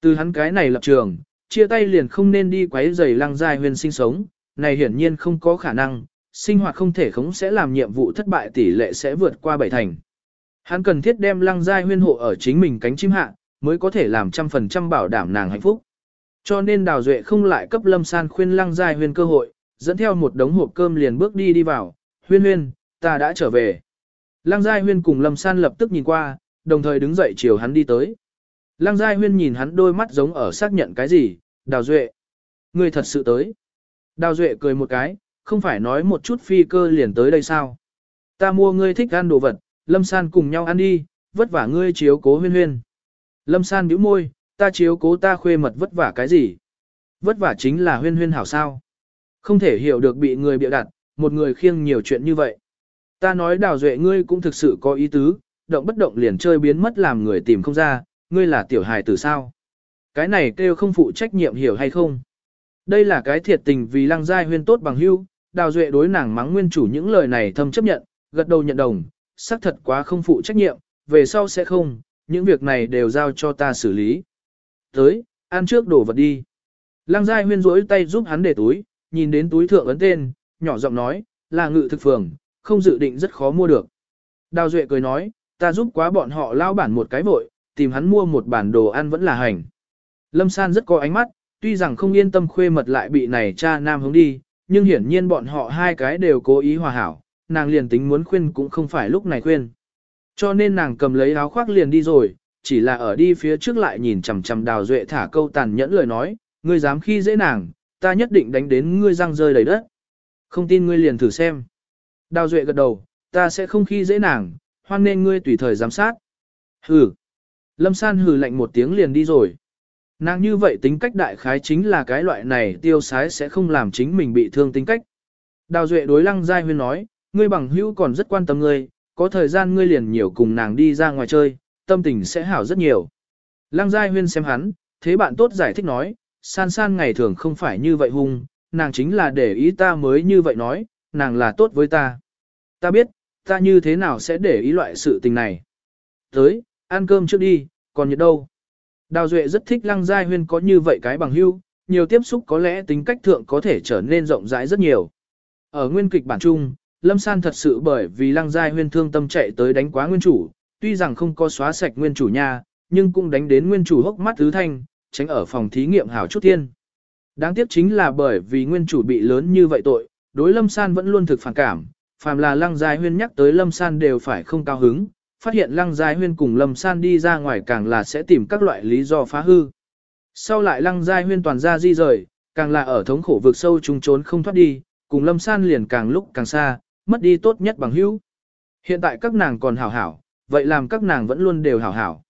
Từ hắn cái này lập trường, chia tay liền không nên đi quấy rầy Lăng Giai Huyên sinh sống, này hiển nhiên không có khả năng, sinh hoạt không thể khống sẽ làm nhiệm vụ thất bại tỷ lệ sẽ vượt qua bảy thành. Hắn cần thiết đem Lăng Giai Huyên hộ ở chính mình cánh chim hạ, mới có thể làm trăm phần trăm bảo đảm nàng hạnh phúc. Cho nên Đào Duệ không lại cấp Lâm San khuyên Lăng Giai Huyên cơ hội, dẫn theo một đống hộp cơm liền bước đi đi vào, huyên huyên, ta đã trở về. Lăng Giai Huyên cùng Lâm San lập tức nhìn qua, đồng thời đứng dậy chiều hắn đi tới. Lăng Giai Huyên nhìn hắn đôi mắt giống ở xác nhận cái gì, Đào Duệ. Ngươi thật sự tới. Đào Duệ cười một cái, không phải nói một chút phi cơ liền tới đây sao. Ta mua ngươi thích ăn đồ vật, Lâm San cùng nhau ăn đi, vất vả ngươi chiếu cố huyên huyên. Lâm San bĩu môi, ta chiếu cố ta khuê mật vất vả cái gì? Vất vả chính là huyên huyên hảo sao. Không thể hiểu được bị người bịa đặt, một người khiêng nhiều chuyện như vậy. Ta nói đào duệ ngươi cũng thực sự có ý tứ, động bất động liền chơi biến mất làm người tìm không ra, ngươi là tiểu hài tử sao? Cái này kêu không phụ trách nhiệm hiểu hay không? Đây là cái thiệt tình vì lăng giai huyên tốt bằng hưu, đào duệ đối nàng mắng nguyên chủ những lời này thâm chấp nhận, gật đầu nhận đồng, xác thật quá không phụ trách nhiệm, về sau sẽ không, Những việc này đều giao cho ta xử lý. Tới, ăn trước đổ vật đi. Lăng Giai Huyên rỗi tay giúp hắn để túi, nhìn đến túi thượng ấn tên, nhỏ giọng nói, là ngự thực phường, không dự định rất khó mua được. Đào Duệ cười nói, ta giúp quá bọn họ lao bản một cái vội, tìm hắn mua một bản đồ ăn vẫn là hành. Lâm San rất có ánh mắt, tuy rằng không yên tâm khuê mật lại bị này cha nam hướng đi, nhưng hiển nhiên bọn họ hai cái đều cố ý hòa hảo, nàng liền tính muốn khuyên cũng không phải lúc này khuyên. Cho nên nàng cầm lấy áo khoác liền đi rồi, chỉ là ở đi phía trước lại nhìn chằm chằm đào duệ thả câu tàn nhẫn lời nói, ngươi dám khi dễ nàng, ta nhất định đánh đến ngươi răng rơi đầy đất. Không tin ngươi liền thử xem. Đào duệ gật đầu, ta sẽ không khi dễ nàng, hoan nên ngươi tùy thời giám sát. Hừ. Lâm san hừ lạnh một tiếng liền đi rồi. Nàng như vậy tính cách đại khái chính là cái loại này tiêu sái sẽ không làm chính mình bị thương tính cách. Đào Duệ đối Lăng Giai Huyên nói, ngươi bằng hữu còn rất quan tâm ngươi, có thời gian ngươi liền nhiều cùng nàng đi ra ngoài chơi, tâm tình sẽ hảo rất nhiều. Lăng Giai Huyên xem hắn, thế bạn tốt giải thích nói, san san ngày thường không phải như vậy hung, nàng chính là để ý ta mới như vậy nói, nàng là tốt với ta. Ta biết, ta như thế nào sẽ để ý loại sự tình này. Tới, ăn cơm trước đi, còn nhiệt đâu. Đào Duệ rất thích Lăng Giai Huyên có như vậy cái bằng hưu, nhiều tiếp xúc có lẽ tính cách thượng có thể trở nên rộng rãi rất nhiều. Ở nguyên kịch bản chung, Lâm San thật sự bởi vì Lăng Giai Huyên thương tâm chạy tới đánh quá nguyên chủ, tuy rằng không có xóa sạch nguyên chủ nha, nhưng cũng đánh đến nguyên chủ hốc mắt thứ thanh, tránh ở phòng thí nghiệm hảo chút thiên. Đáng tiếc chính là bởi vì nguyên chủ bị lớn như vậy tội, đối Lâm San vẫn luôn thực phản cảm, phàm là Lăng Giai Huyên nhắc tới Lâm San đều phải không cao hứng, phát hiện Lăng Giai Huyên cùng Lâm San đi ra ngoài càng là sẽ tìm các loại lý do phá hư. Sau lại Lăng Giai Huyên toàn ra di rời, càng là ở thống khổ vực sâu trùng trốn không thoát đi, cùng Lâm San liền càng lúc càng xa, mất đi tốt nhất bằng hữu. Hiện tại các nàng còn hảo hảo, vậy làm các nàng vẫn luôn đều hảo hảo.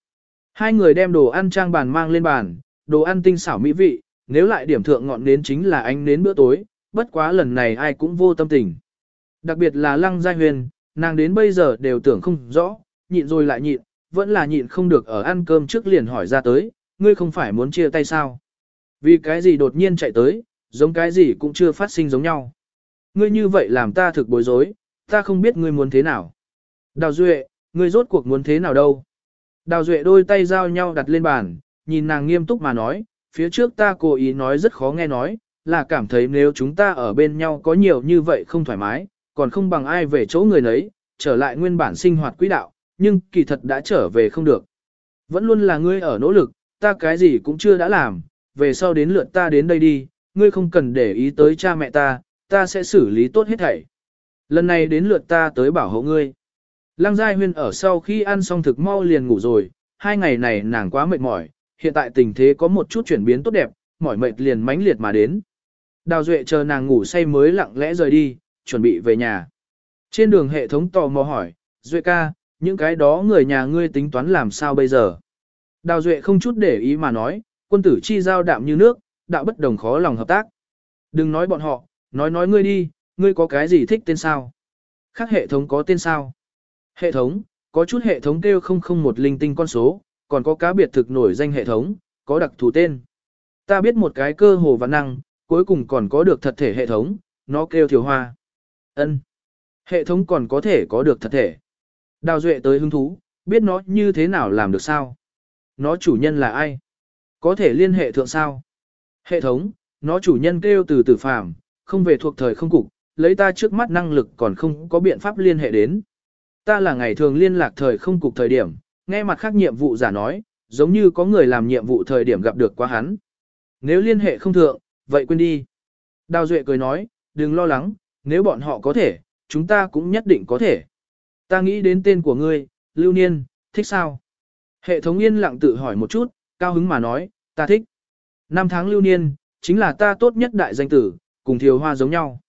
Hai người đem đồ ăn trang bàn mang lên bàn, đồ ăn tinh xảo mỹ vị, nếu lại điểm thượng ngọn nến chính là ánh nến bữa tối, bất quá lần này ai cũng vô tâm tình. Đặc biệt là Lăng Giai Huyền, nàng đến bây giờ đều tưởng không rõ, nhịn rồi lại nhịn, vẫn là nhịn không được ở ăn cơm trước liền hỏi ra tới, ngươi không phải muốn chia tay sao? Vì cái gì đột nhiên chạy tới, giống cái gì cũng chưa phát sinh giống nhau. Ngươi như vậy làm ta thực bối rối, ta không biết ngươi muốn thế nào. Đào Duệ, ngươi rốt cuộc muốn thế nào đâu? Đào Duệ đôi tay giao nhau đặt lên bàn, nhìn nàng nghiêm túc mà nói, phía trước ta cố ý nói rất khó nghe nói, là cảm thấy nếu chúng ta ở bên nhau có nhiều như vậy không thoải mái, còn không bằng ai về chỗ người nấy, trở lại nguyên bản sinh hoạt quỹ đạo, nhưng kỳ thật đã trở về không được. Vẫn luôn là ngươi ở nỗ lực, ta cái gì cũng chưa đã làm, về sau đến lượt ta đến đây đi, ngươi không cần để ý tới cha mẹ ta, ta sẽ xử lý tốt hết thảy. Lần này đến lượt ta tới bảo hộ ngươi. Lăng Giai Huyên ở sau khi ăn xong thực mau liền ngủ rồi, hai ngày này nàng quá mệt mỏi, hiện tại tình thế có một chút chuyển biến tốt đẹp, mỏi mệt liền mãnh liệt mà đến. Đào Duệ chờ nàng ngủ say mới lặng lẽ rời đi, chuẩn bị về nhà. Trên đường hệ thống tò mò hỏi, Duệ ca, những cái đó người nhà ngươi tính toán làm sao bây giờ. Đào Duệ không chút để ý mà nói, quân tử chi giao đạm như nước, đạo bất đồng khó lòng hợp tác. Đừng nói bọn họ, nói nói ngươi đi, ngươi có cái gì thích tên sao? Khác hệ thống có tên sao? Hệ thống, có chút hệ thống kêu không không một linh tinh con số, còn có cá biệt thực nổi danh hệ thống, có đặc thù tên. Ta biết một cái cơ hồ văn năng, cuối cùng còn có được thật thể hệ thống, nó kêu thiểu hoa. ân Hệ thống còn có thể có được thật thể. Đào Duệ tới hứng thú, biết nó như thế nào làm được sao? Nó chủ nhân là ai? Có thể liên hệ thượng sao? Hệ thống, nó chủ nhân kêu từ tử phàm, không về thuộc thời không cục, lấy ta trước mắt năng lực còn không có biện pháp liên hệ đến. Ta là ngày thường liên lạc thời không cục thời điểm, nghe mặt khác nhiệm vụ giả nói, giống như có người làm nhiệm vụ thời điểm gặp được quá hắn. Nếu liên hệ không thượng, vậy quên đi. Đào Duệ cười nói, đừng lo lắng, nếu bọn họ có thể, chúng ta cũng nhất định có thể. Ta nghĩ đến tên của ngươi, Lưu Niên, thích sao? Hệ thống yên lặng tự hỏi một chút, cao hứng mà nói, ta thích. Năm tháng Lưu Niên, chính là ta tốt nhất đại danh tử, cùng thiều hoa giống nhau.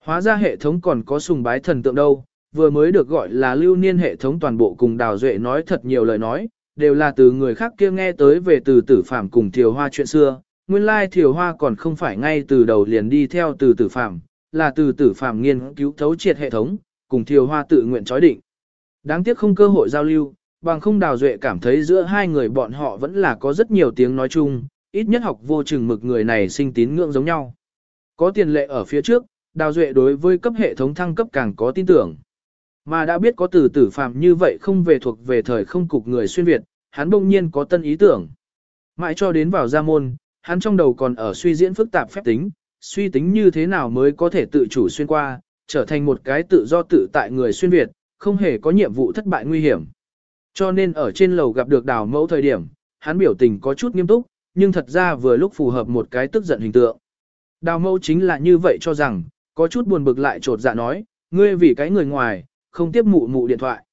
Hóa ra hệ thống còn có sùng bái thần tượng đâu, vừa mới được gọi là lưu niên hệ thống toàn bộ cùng đào duệ nói thật nhiều lời nói, đều là từ người khác kia nghe tới về từ tử phạm cùng thiều hoa chuyện xưa. Nguyên lai thiều hoa còn không phải ngay từ đầu liền đi theo từ tử phạm, là từ tử phạm nghiên cứu thấu triệt hệ thống, cùng thiều hoa tự nguyện chói định. Đáng tiếc không cơ hội giao lưu, bằng không đào duệ cảm thấy giữa hai người bọn họ vẫn là có rất nhiều tiếng nói chung, ít nhất học vô chừng mực người này sinh tín ngưỡng giống nhau. Có tiền lệ ở phía trước, đào duệ đối với cấp hệ thống thăng cấp càng có tin tưởng. Mà đã biết có từ tử phạm như vậy không về thuộc về thời không cục người xuyên Việt, hắn bỗng nhiên có tân ý tưởng. Mãi cho đến vào gia môn, hắn trong đầu còn ở suy diễn phức tạp phép tính, suy tính như thế nào mới có thể tự chủ xuyên qua, trở thành một cái tự do tự tại người xuyên Việt, không hề có nhiệm vụ thất bại nguy hiểm. Cho nên ở trên lầu gặp được đào mẫu thời điểm, hắn biểu tình có chút nghiêm túc, nhưng thật ra vừa lúc phù hợp một cái tức giận hình tượng. Đào mẫu chính là như vậy cho rằng, có chút buồn bực lại trột dạ nói, ngươi vì cái người ngoài, không tiếp mụ mụ điện thoại.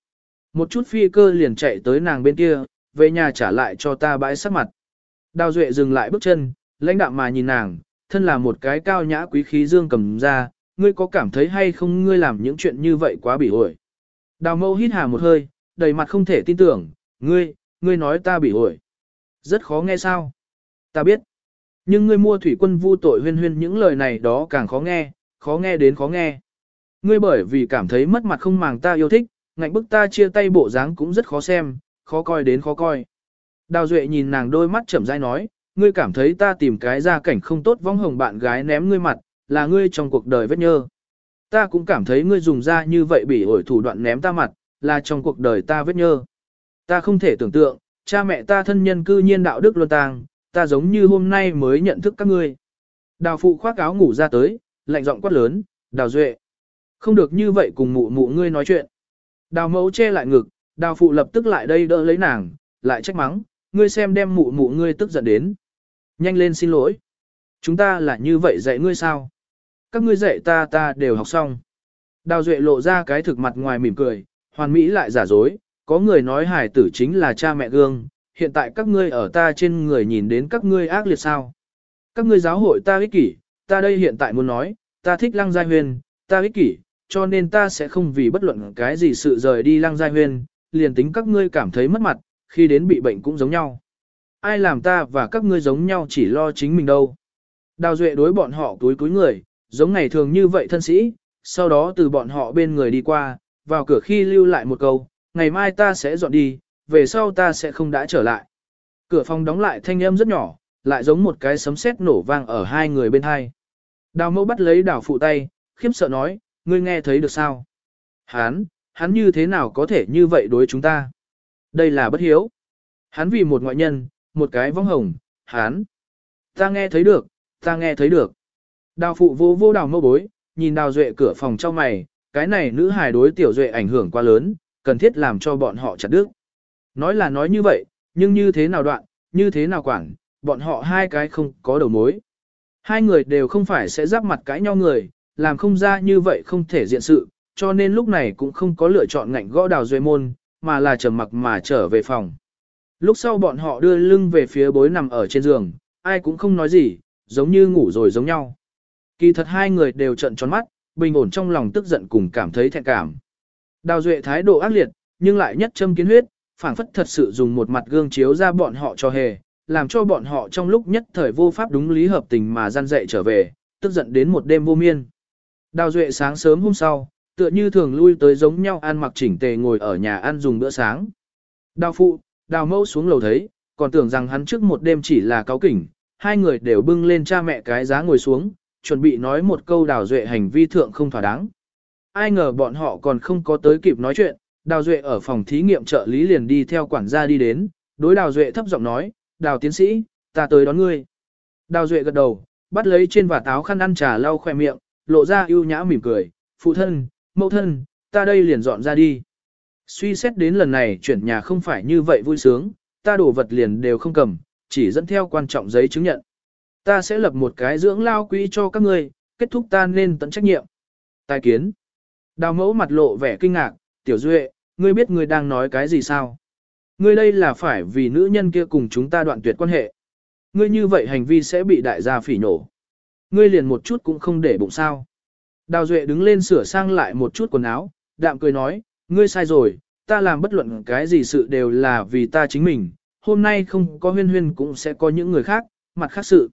Một chút phi cơ liền chạy tới nàng bên kia, về nhà trả lại cho ta bãi sắc mặt. Đào Duệ dừng lại bước chân, lãnh đạm mà nhìn nàng, thân là một cái cao nhã quý khí dương cầm ra, ngươi có cảm thấy hay không ngươi làm những chuyện như vậy quá bị ổi. Đào mâu hít hà một hơi, đầy mặt không thể tin tưởng, ngươi, ngươi nói ta bị ổi. Rất khó nghe sao? Ta biết. Nhưng ngươi mua thủy quân vu tội huyên huyên những lời này đó càng khó nghe, khó nghe đến khó nghe. Ngươi bởi vì cảm thấy mất mặt không màng ta yêu thích, ngạnh bức ta chia tay bộ dáng cũng rất khó xem, khó coi đến khó coi. Đào Duệ nhìn nàng đôi mắt chậm rãi nói, ngươi cảm thấy ta tìm cái ra cảnh không tốt vong hồng bạn gái ném ngươi mặt, là ngươi trong cuộc đời vết nhơ. Ta cũng cảm thấy ngươi dùng ra như vậy bị ổi thủ đoạn ném ta mặt, là trong cuộc đời ta vết nhơ. Ta không thể tưởng tượng, cha mẹ ta thân nhân cư nhiên đạo đức luân tàng, ta giống như hôm nay mới nhận thức các ngươi. Đào phụ khoác áo ngủ ra tới, lạnh giọng quát lớn, đào duệ. Không được như vậy cùng mụ mụ ngươi nói chuyện. Đào mẫu che lại ngực, đào phụ lập tức lại đây đỡ lấy nàng, lại trách mắng, ngươi xem đem mụ mụ ngươi tức giận đến. Nhanh lên xin lỗi. Chúng ta là như vậy dạy ngươi sao? Các ngươi dạy ta ta đều học xong. Đào Duệ lộ ra cái thực mặt ngoài mỉm cười, hoàn mỹ lại giả dối, có người nói hải tử chính là cha mẹ gương, hiện tại các ngươi ở ta trên người nhìn đến các ngươi ác liệt sao. Các ngươi giáo hội ta ích kỷ, ta đây hiện tại muốn nói, ta thích lăng giai huyền, ta ích kỷ, cho nên ta sẽ không vì bất luận cái gì sự rời đi lang giai huyên, liền tính các ngươi cảm thấy mất mặt, khi đến bị bệnh cũng giống nhau. Ai làm ta và các ngươi giống nhau chỉ lo chính mình đâu. Đào Duệ đối bọn họ túi túi người, giống ngày thường như vậy thân sĩ, sau đó từ bọn họ bên người đi qua, vào cửa khi lưu lại một câu, ngày mai ta sẽ dọn đi, về sau ta sẽ không đã trở lại. Cửa phòng đóng lại thanh âm rất nhỏ, lại giống một cái sấm sét nổ vang ở hai người bên hai. Đào mẫu bắt lấy đào phụ tay, khiếp sợ nói, ngươi nghe thấy được sao? Hắn, hắn như thế nào có thể như vậy đối chúng ta? Đây là bất hiếu. Hắn vì một ngoại nhân, một cái vong hồng, hắn. Ta nghe thấy được, ta nghe thấy được. Đào phụ vô vô đào mâu bối, nhìn đào duệ cửa phòng trong mày, cái này nữ hài đối tiểu duệ ảnh hưởng quá lớn, cần thiết làm cho bọn họ chặt đứt. Nói là nói như vậy, nhưng như thế nào đoạn, như thế nào quản, bọn họ hai cái không có đầu mối. Hai người đều không phải sẽ giáp mặt cãi nhau người, làm không ra như vậy không thể diện sự, cho nên lúc này cũng không có lựa chọn ngạnh gõ đào duệ môn, mà là trầm mặc mà trở về phòng. Lúc sau bọn họ đưa lưng về phía bối nằm ở trên giường, ai cũng không nói gì, giống như ngủ rồi giống nhau. Kỳ thật hai người đều trận tròn mắt, bình ổn trong lòng tức giận cùng cảm thấy thẹn cảm. Đào Duệ thái độ ác liệt, nhưng lại nhất châm kiến huyết, phảng phất thật sự dùng một mặt gương chiếu ra bọn họ cho hề, làm cho bọn họ trong lúc nhất thời vô pháp đúng lý hợp tình mà gian dạy trở về, tức giận đến một đêm vô miên. Đào Duệ sáng sớm hôm sau, tựa như thường lui tới giống nhau ăn mặc chỉnh tề ngồi ở nhà ăn dùng bữa sáng. Đào phụ, đào mẫu xuống lầu thấy, còn tưởng rằng hắn trước một đêm chỉ là cáo kỉnh, hai người đều bưng lên cha mẹ cái giá ngồi xuống, chuẩn bị nói một câu đào duệ hành vi thượng không thỏa đáng. Ai ngờ bọn họ còn không có tới kịp nói chuyện, đào duệ ở phòng thí nghiệm trợ lý liền đi theo quản gia đi đến, đối đào duệ thấp giọng nói, đào tiến sĩ, ta tới đón ngươi. Đào duệ gật đầu, bắt lấy trên và áo khăn ăn trà lau khoe miệng, lộ ra ưu nhã mỉm cười, phụ thân, mẫu thân, ta đây liền dọn ra đi. Suy xét đến lần này chuyển nhà không phải như vậy vui sướng, ta đổ vật liền đều không cầm, chỉ dẫn theo quan trọng giấy chứng nhận. Ta sẽ lập một cái dưỡng lao quỹ cho các ngươi, kết thúc ta nên tận trách nhiệm. Tài kiến. Đào mẫu mặt lộ vẻ kinh ngạc, tiểu duệ, ngươi biết ngươi đang nói cái gì sao? Ngươi đây là phải vì nữ nhân kia cùng chúng ta đoạn tuyệt quan hệ. Ngươi như vậy hành vi sẽ bị đại gia phỉ nổ. Ngươi liền một chút cũng không để bụng sao. Đào duệ đứng lên sửa sang lại một chút quần áo, đạm cười nói, ngươi sai rồi, ta làm bất luận cái gì sự đều là vì ta chính mình, hôm nay không có huyên huyên cũng sẽ có những người khác, mặt khác sự.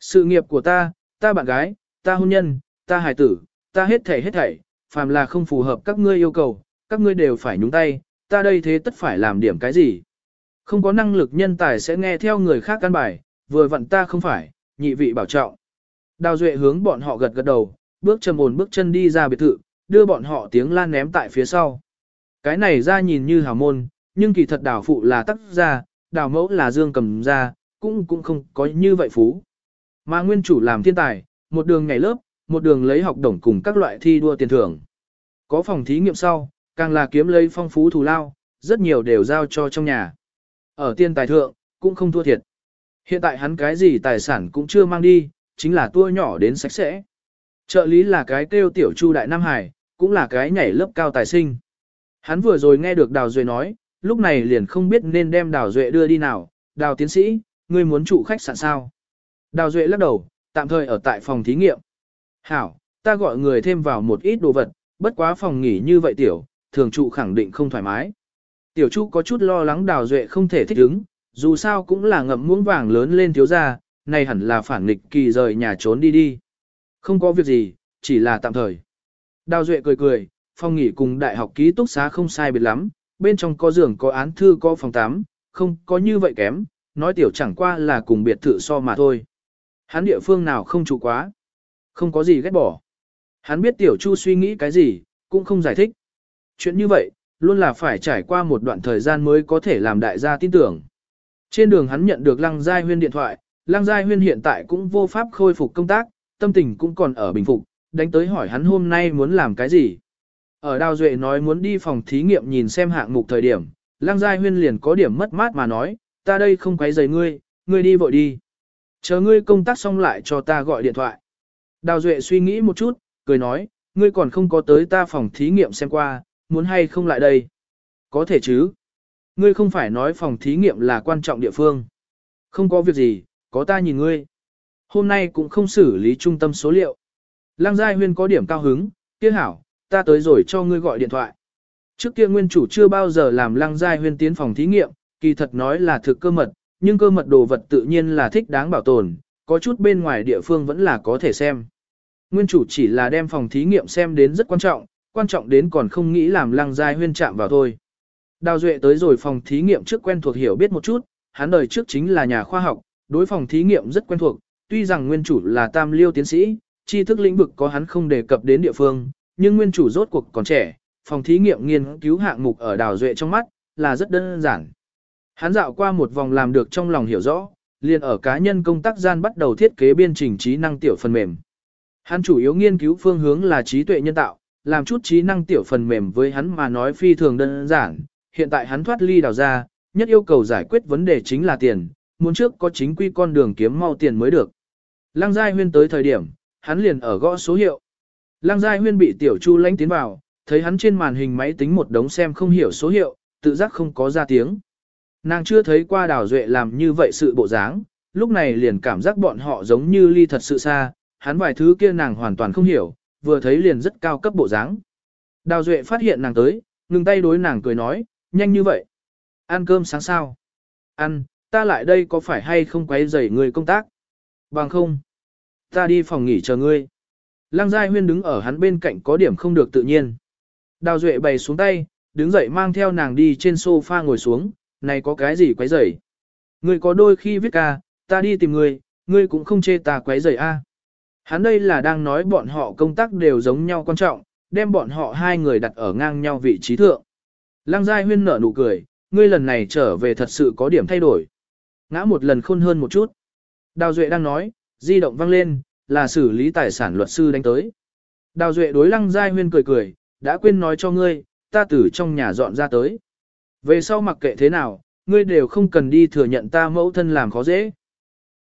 Sự nghiệp của ta, ta bạn gái, ta hôn nhân, ta hài tử, ta hết thảy hết thảy, phàm là không phù hợp các ngươi yêu cầu, các ngươi đều phải nhúng tay, ta đây thế tất phải làm điểm cái gì. Không có năng lực nhân tài sẽ nghe theo người khác căn bài, vừa vặn ta không phải, nhị vị bảo trọng. Đào Duệ hướng bọn họ gật gật đầu, bước trầm ổn bước chân đi ra biệt thự, đưa bọn họ tiếng lan ném tại phía sau. Cái này ra nhìn như hào môn, nhưng kỳ thật đào phụ là tắc ra, đào mẫu là dương cầm ra, cũng cũng không có như vậy phú. Mà nguyên chủ làm thiên tài, một đường ngày lớp, một đường lấy học đồng cùng các loại thi đua tiền thưởng. Có phòng thí nghiệm sau, càng là kiếm lấy phong phú thù lao, rất nhiều đều giao cho trong nhà. Ở tiên tài thượng, cũng không thua thiệt. Hiện tại hắn cái gì tài sản cũng chưa mang đi, chính là tua nhỏ đến sạch sẽ. Trợ lý là cái kêu tiểu chu đại Nam Hải, cũng là cái nhảy lớp cao tài sinh. Hắn vừa rồi nghe được Đào Duệ nói, lúc này liền không biết nên đem Đào Duệ đưa đi nào. Đào tiến sĩ, ngươi muốn trụ khách sạn sao? Đào Duệ lắc đầu, tạm thời ở tại phòng thí nghiệm. Hảo, ta gọi người thêm vào một ít đồ vật, bất quá phòng nghỉ như vậy tiểu, thường trụ khẳng định không thoải mái. Tiểu Chu có chút lo lắng Đào Duệ không thể thích ứng, dù sao cũng là ngậm muỗng vàng lớn lên thiếu gia, này hẳn là phản nghịch kỳ rời nhà trốn đi đi. Không có việc gì, chỉ là tạm thời. Đào Duệ cười cười, phòng nghỉ cùng đại học ký túc xá không sai biệt lắm, bên trong có giường có án thư có phòng tắm, không có như vậy kém, nói tiểu chẳng qua là cùng biệt thự so mà thôi. Hắn địa phương nào không trụ quá, không có gì ghét bỏ. Hắn biết tiểu chu suy nghĩ cái gì, cũng không giải thích. Chuyện như vậy, luôn là phải trải qua một đoạn thời gian mới có thể làm đại gia tin tưởng. Trên đường hắn nhận được Lăng Giai Huyên điện thoại, Lang Giai Huyên hiện tại cũng vô pháp khôi phục công tác, tâm tình cũng còn ở bình phục, đánh tới hỏi hắn hôm nay muốn làm cái gì. Ở Đào Duệ nói muốn đi phòng thí nghiệm nhìn xem hạng mục thời điểm, Lang Giai Huyên liền có điểm mất mát mà nói, ta đây không quấy rầy ngươi, ngươi đi vội đi. Chờ ngươi công tác xong lại cho ta gọi điện thoại. Đào Duệ suy nghĩ một chút, cười nói, ngươi còn không có tới ta phòng thí nghiệm xem qua, muốn hay không lại đây. Có thể chứ. Ngươi không phải nói phòng thí nghiệm là quan trọng địa phương. Không có việc gì, có ta nhìn ngươi. Hôm nay cũng không xử lý trung tâm số liệu. Lăng Giai Huyên có điểm cao hứng, kia hảo, ta tới rồi cho ngươi gọi điện thoại. Trước kia nguyên chủ chưa bao giờ làm Lăng Giai Huyên tiến phòng thí nghiệm, kỳ thật nói là thực cơ mật, nhưng cơ mật đồ vật tự nhiên là thích đáng bảo tồn, có chút bên ngoài địa phương vẫn là có thể xem. Nguyên chủ chỉ là đem phòng thí nghiệm xem đến rất quan trọng, quan trọng đến còn không nghĩ làm Lăng Giai Huyên chạm vào thôi. Đào Duệ tới rồi phòng thí nghiệm trước quen thuộc hiểu biết một chút, hắn đời trước chính là nhà khoa học, đối phòng thí nghiệm rất quen thuộc, tuy rằng nguyên chủ là tam liêu tiến sĩ, tri thức lĩnh vực có hắn không đề cập đến địa phương, nhưng nguyên chủ rốt cuộc còn trẻ, phòng thí nghiệm nghiên cứu hạng mục ở Đào Duệ trong mắt, là rất đơn giản. Hắn dạo qua một vòng làm được trong lòng hiểu rõ, liền ở cá nhân công tác gian bắt đầu thiết kế biên trình trí năng tiểu phần mềm. Hắn chủ yếu nghiên cứu phương hướng là trí tuệ nhân tạo, làm chút trí năng tiểu phần mềm với hắn mà nói phi thường đơn giản, hiện tại hắn thoát ly đào ra, nhất yêu cầu giải quyết vấn đề chính là tiền, muốn trước có chính quy con đường kiếm mau tiền mới được. Lăng Giai Huyên tới thời điểm, hắn liền ở gõ số hiệu. Lăng Giai Huyên bị Tiểu Chu lánh tiến vào, thấy hắn trên màn hình máy tính một đống xem không hiểu số hiệu, tự giác không có ra tiếng. Nàng chưa thấy qua Đào Duệ làm như vậy sự bộ dáng, lúc này liền cảm giác bọn họ giống như ly thật sự xa, hắn vài thứ kia nàng hoàn toàn không hiểu, vừa thấy liền rất cao cấp bộ dáng. Đào Duệ phát hiện nàng tới, ngừng tay đối nàng cười nói, nhanh như vậy. Ăn cơm sáng sao? Ăn, ta lại đây có phải hay không quấy rầy người công tác? Bằng không. Ta đi phòng nghỉ chờ ngươi. Lăng Giai Huyên đứng ở hắn bên cạnh có điểm không được tự nhiên. Đào Duệ bày xuống tay, đứng dậy mang theo nàng đi trên sofa ngồi xuống, này có cái gì quấy rầy? Ngươi có đôi khi viết ca, ta đi tìm ngươi, ngươi cũng không chê ta quấy rầy a. Hắn đây là đang nói bọn họ công tác đều giống nhau quan trọng, đem bọn họ hai người đặt ở ngang nhau vị trí thượng. Lăng Giai Huyên nở nụ cười, ngươi lần này trở về thật sự có điểm thay đổi. Ngã một lần khôn hơn một chút. Đào Duệ đang nói, di động vang lên, là xử lý tài sản luật sư đánh tới. Đào Duệ đối Lăng Giai Huyên cười cười, đã quên nói cho ngươi, ta từ trong nhà dọn ra tới. Về sau mặc kệ thế nào, ngươi đều không cần đi thừa nhận ta mẫu thân làm khó dễ.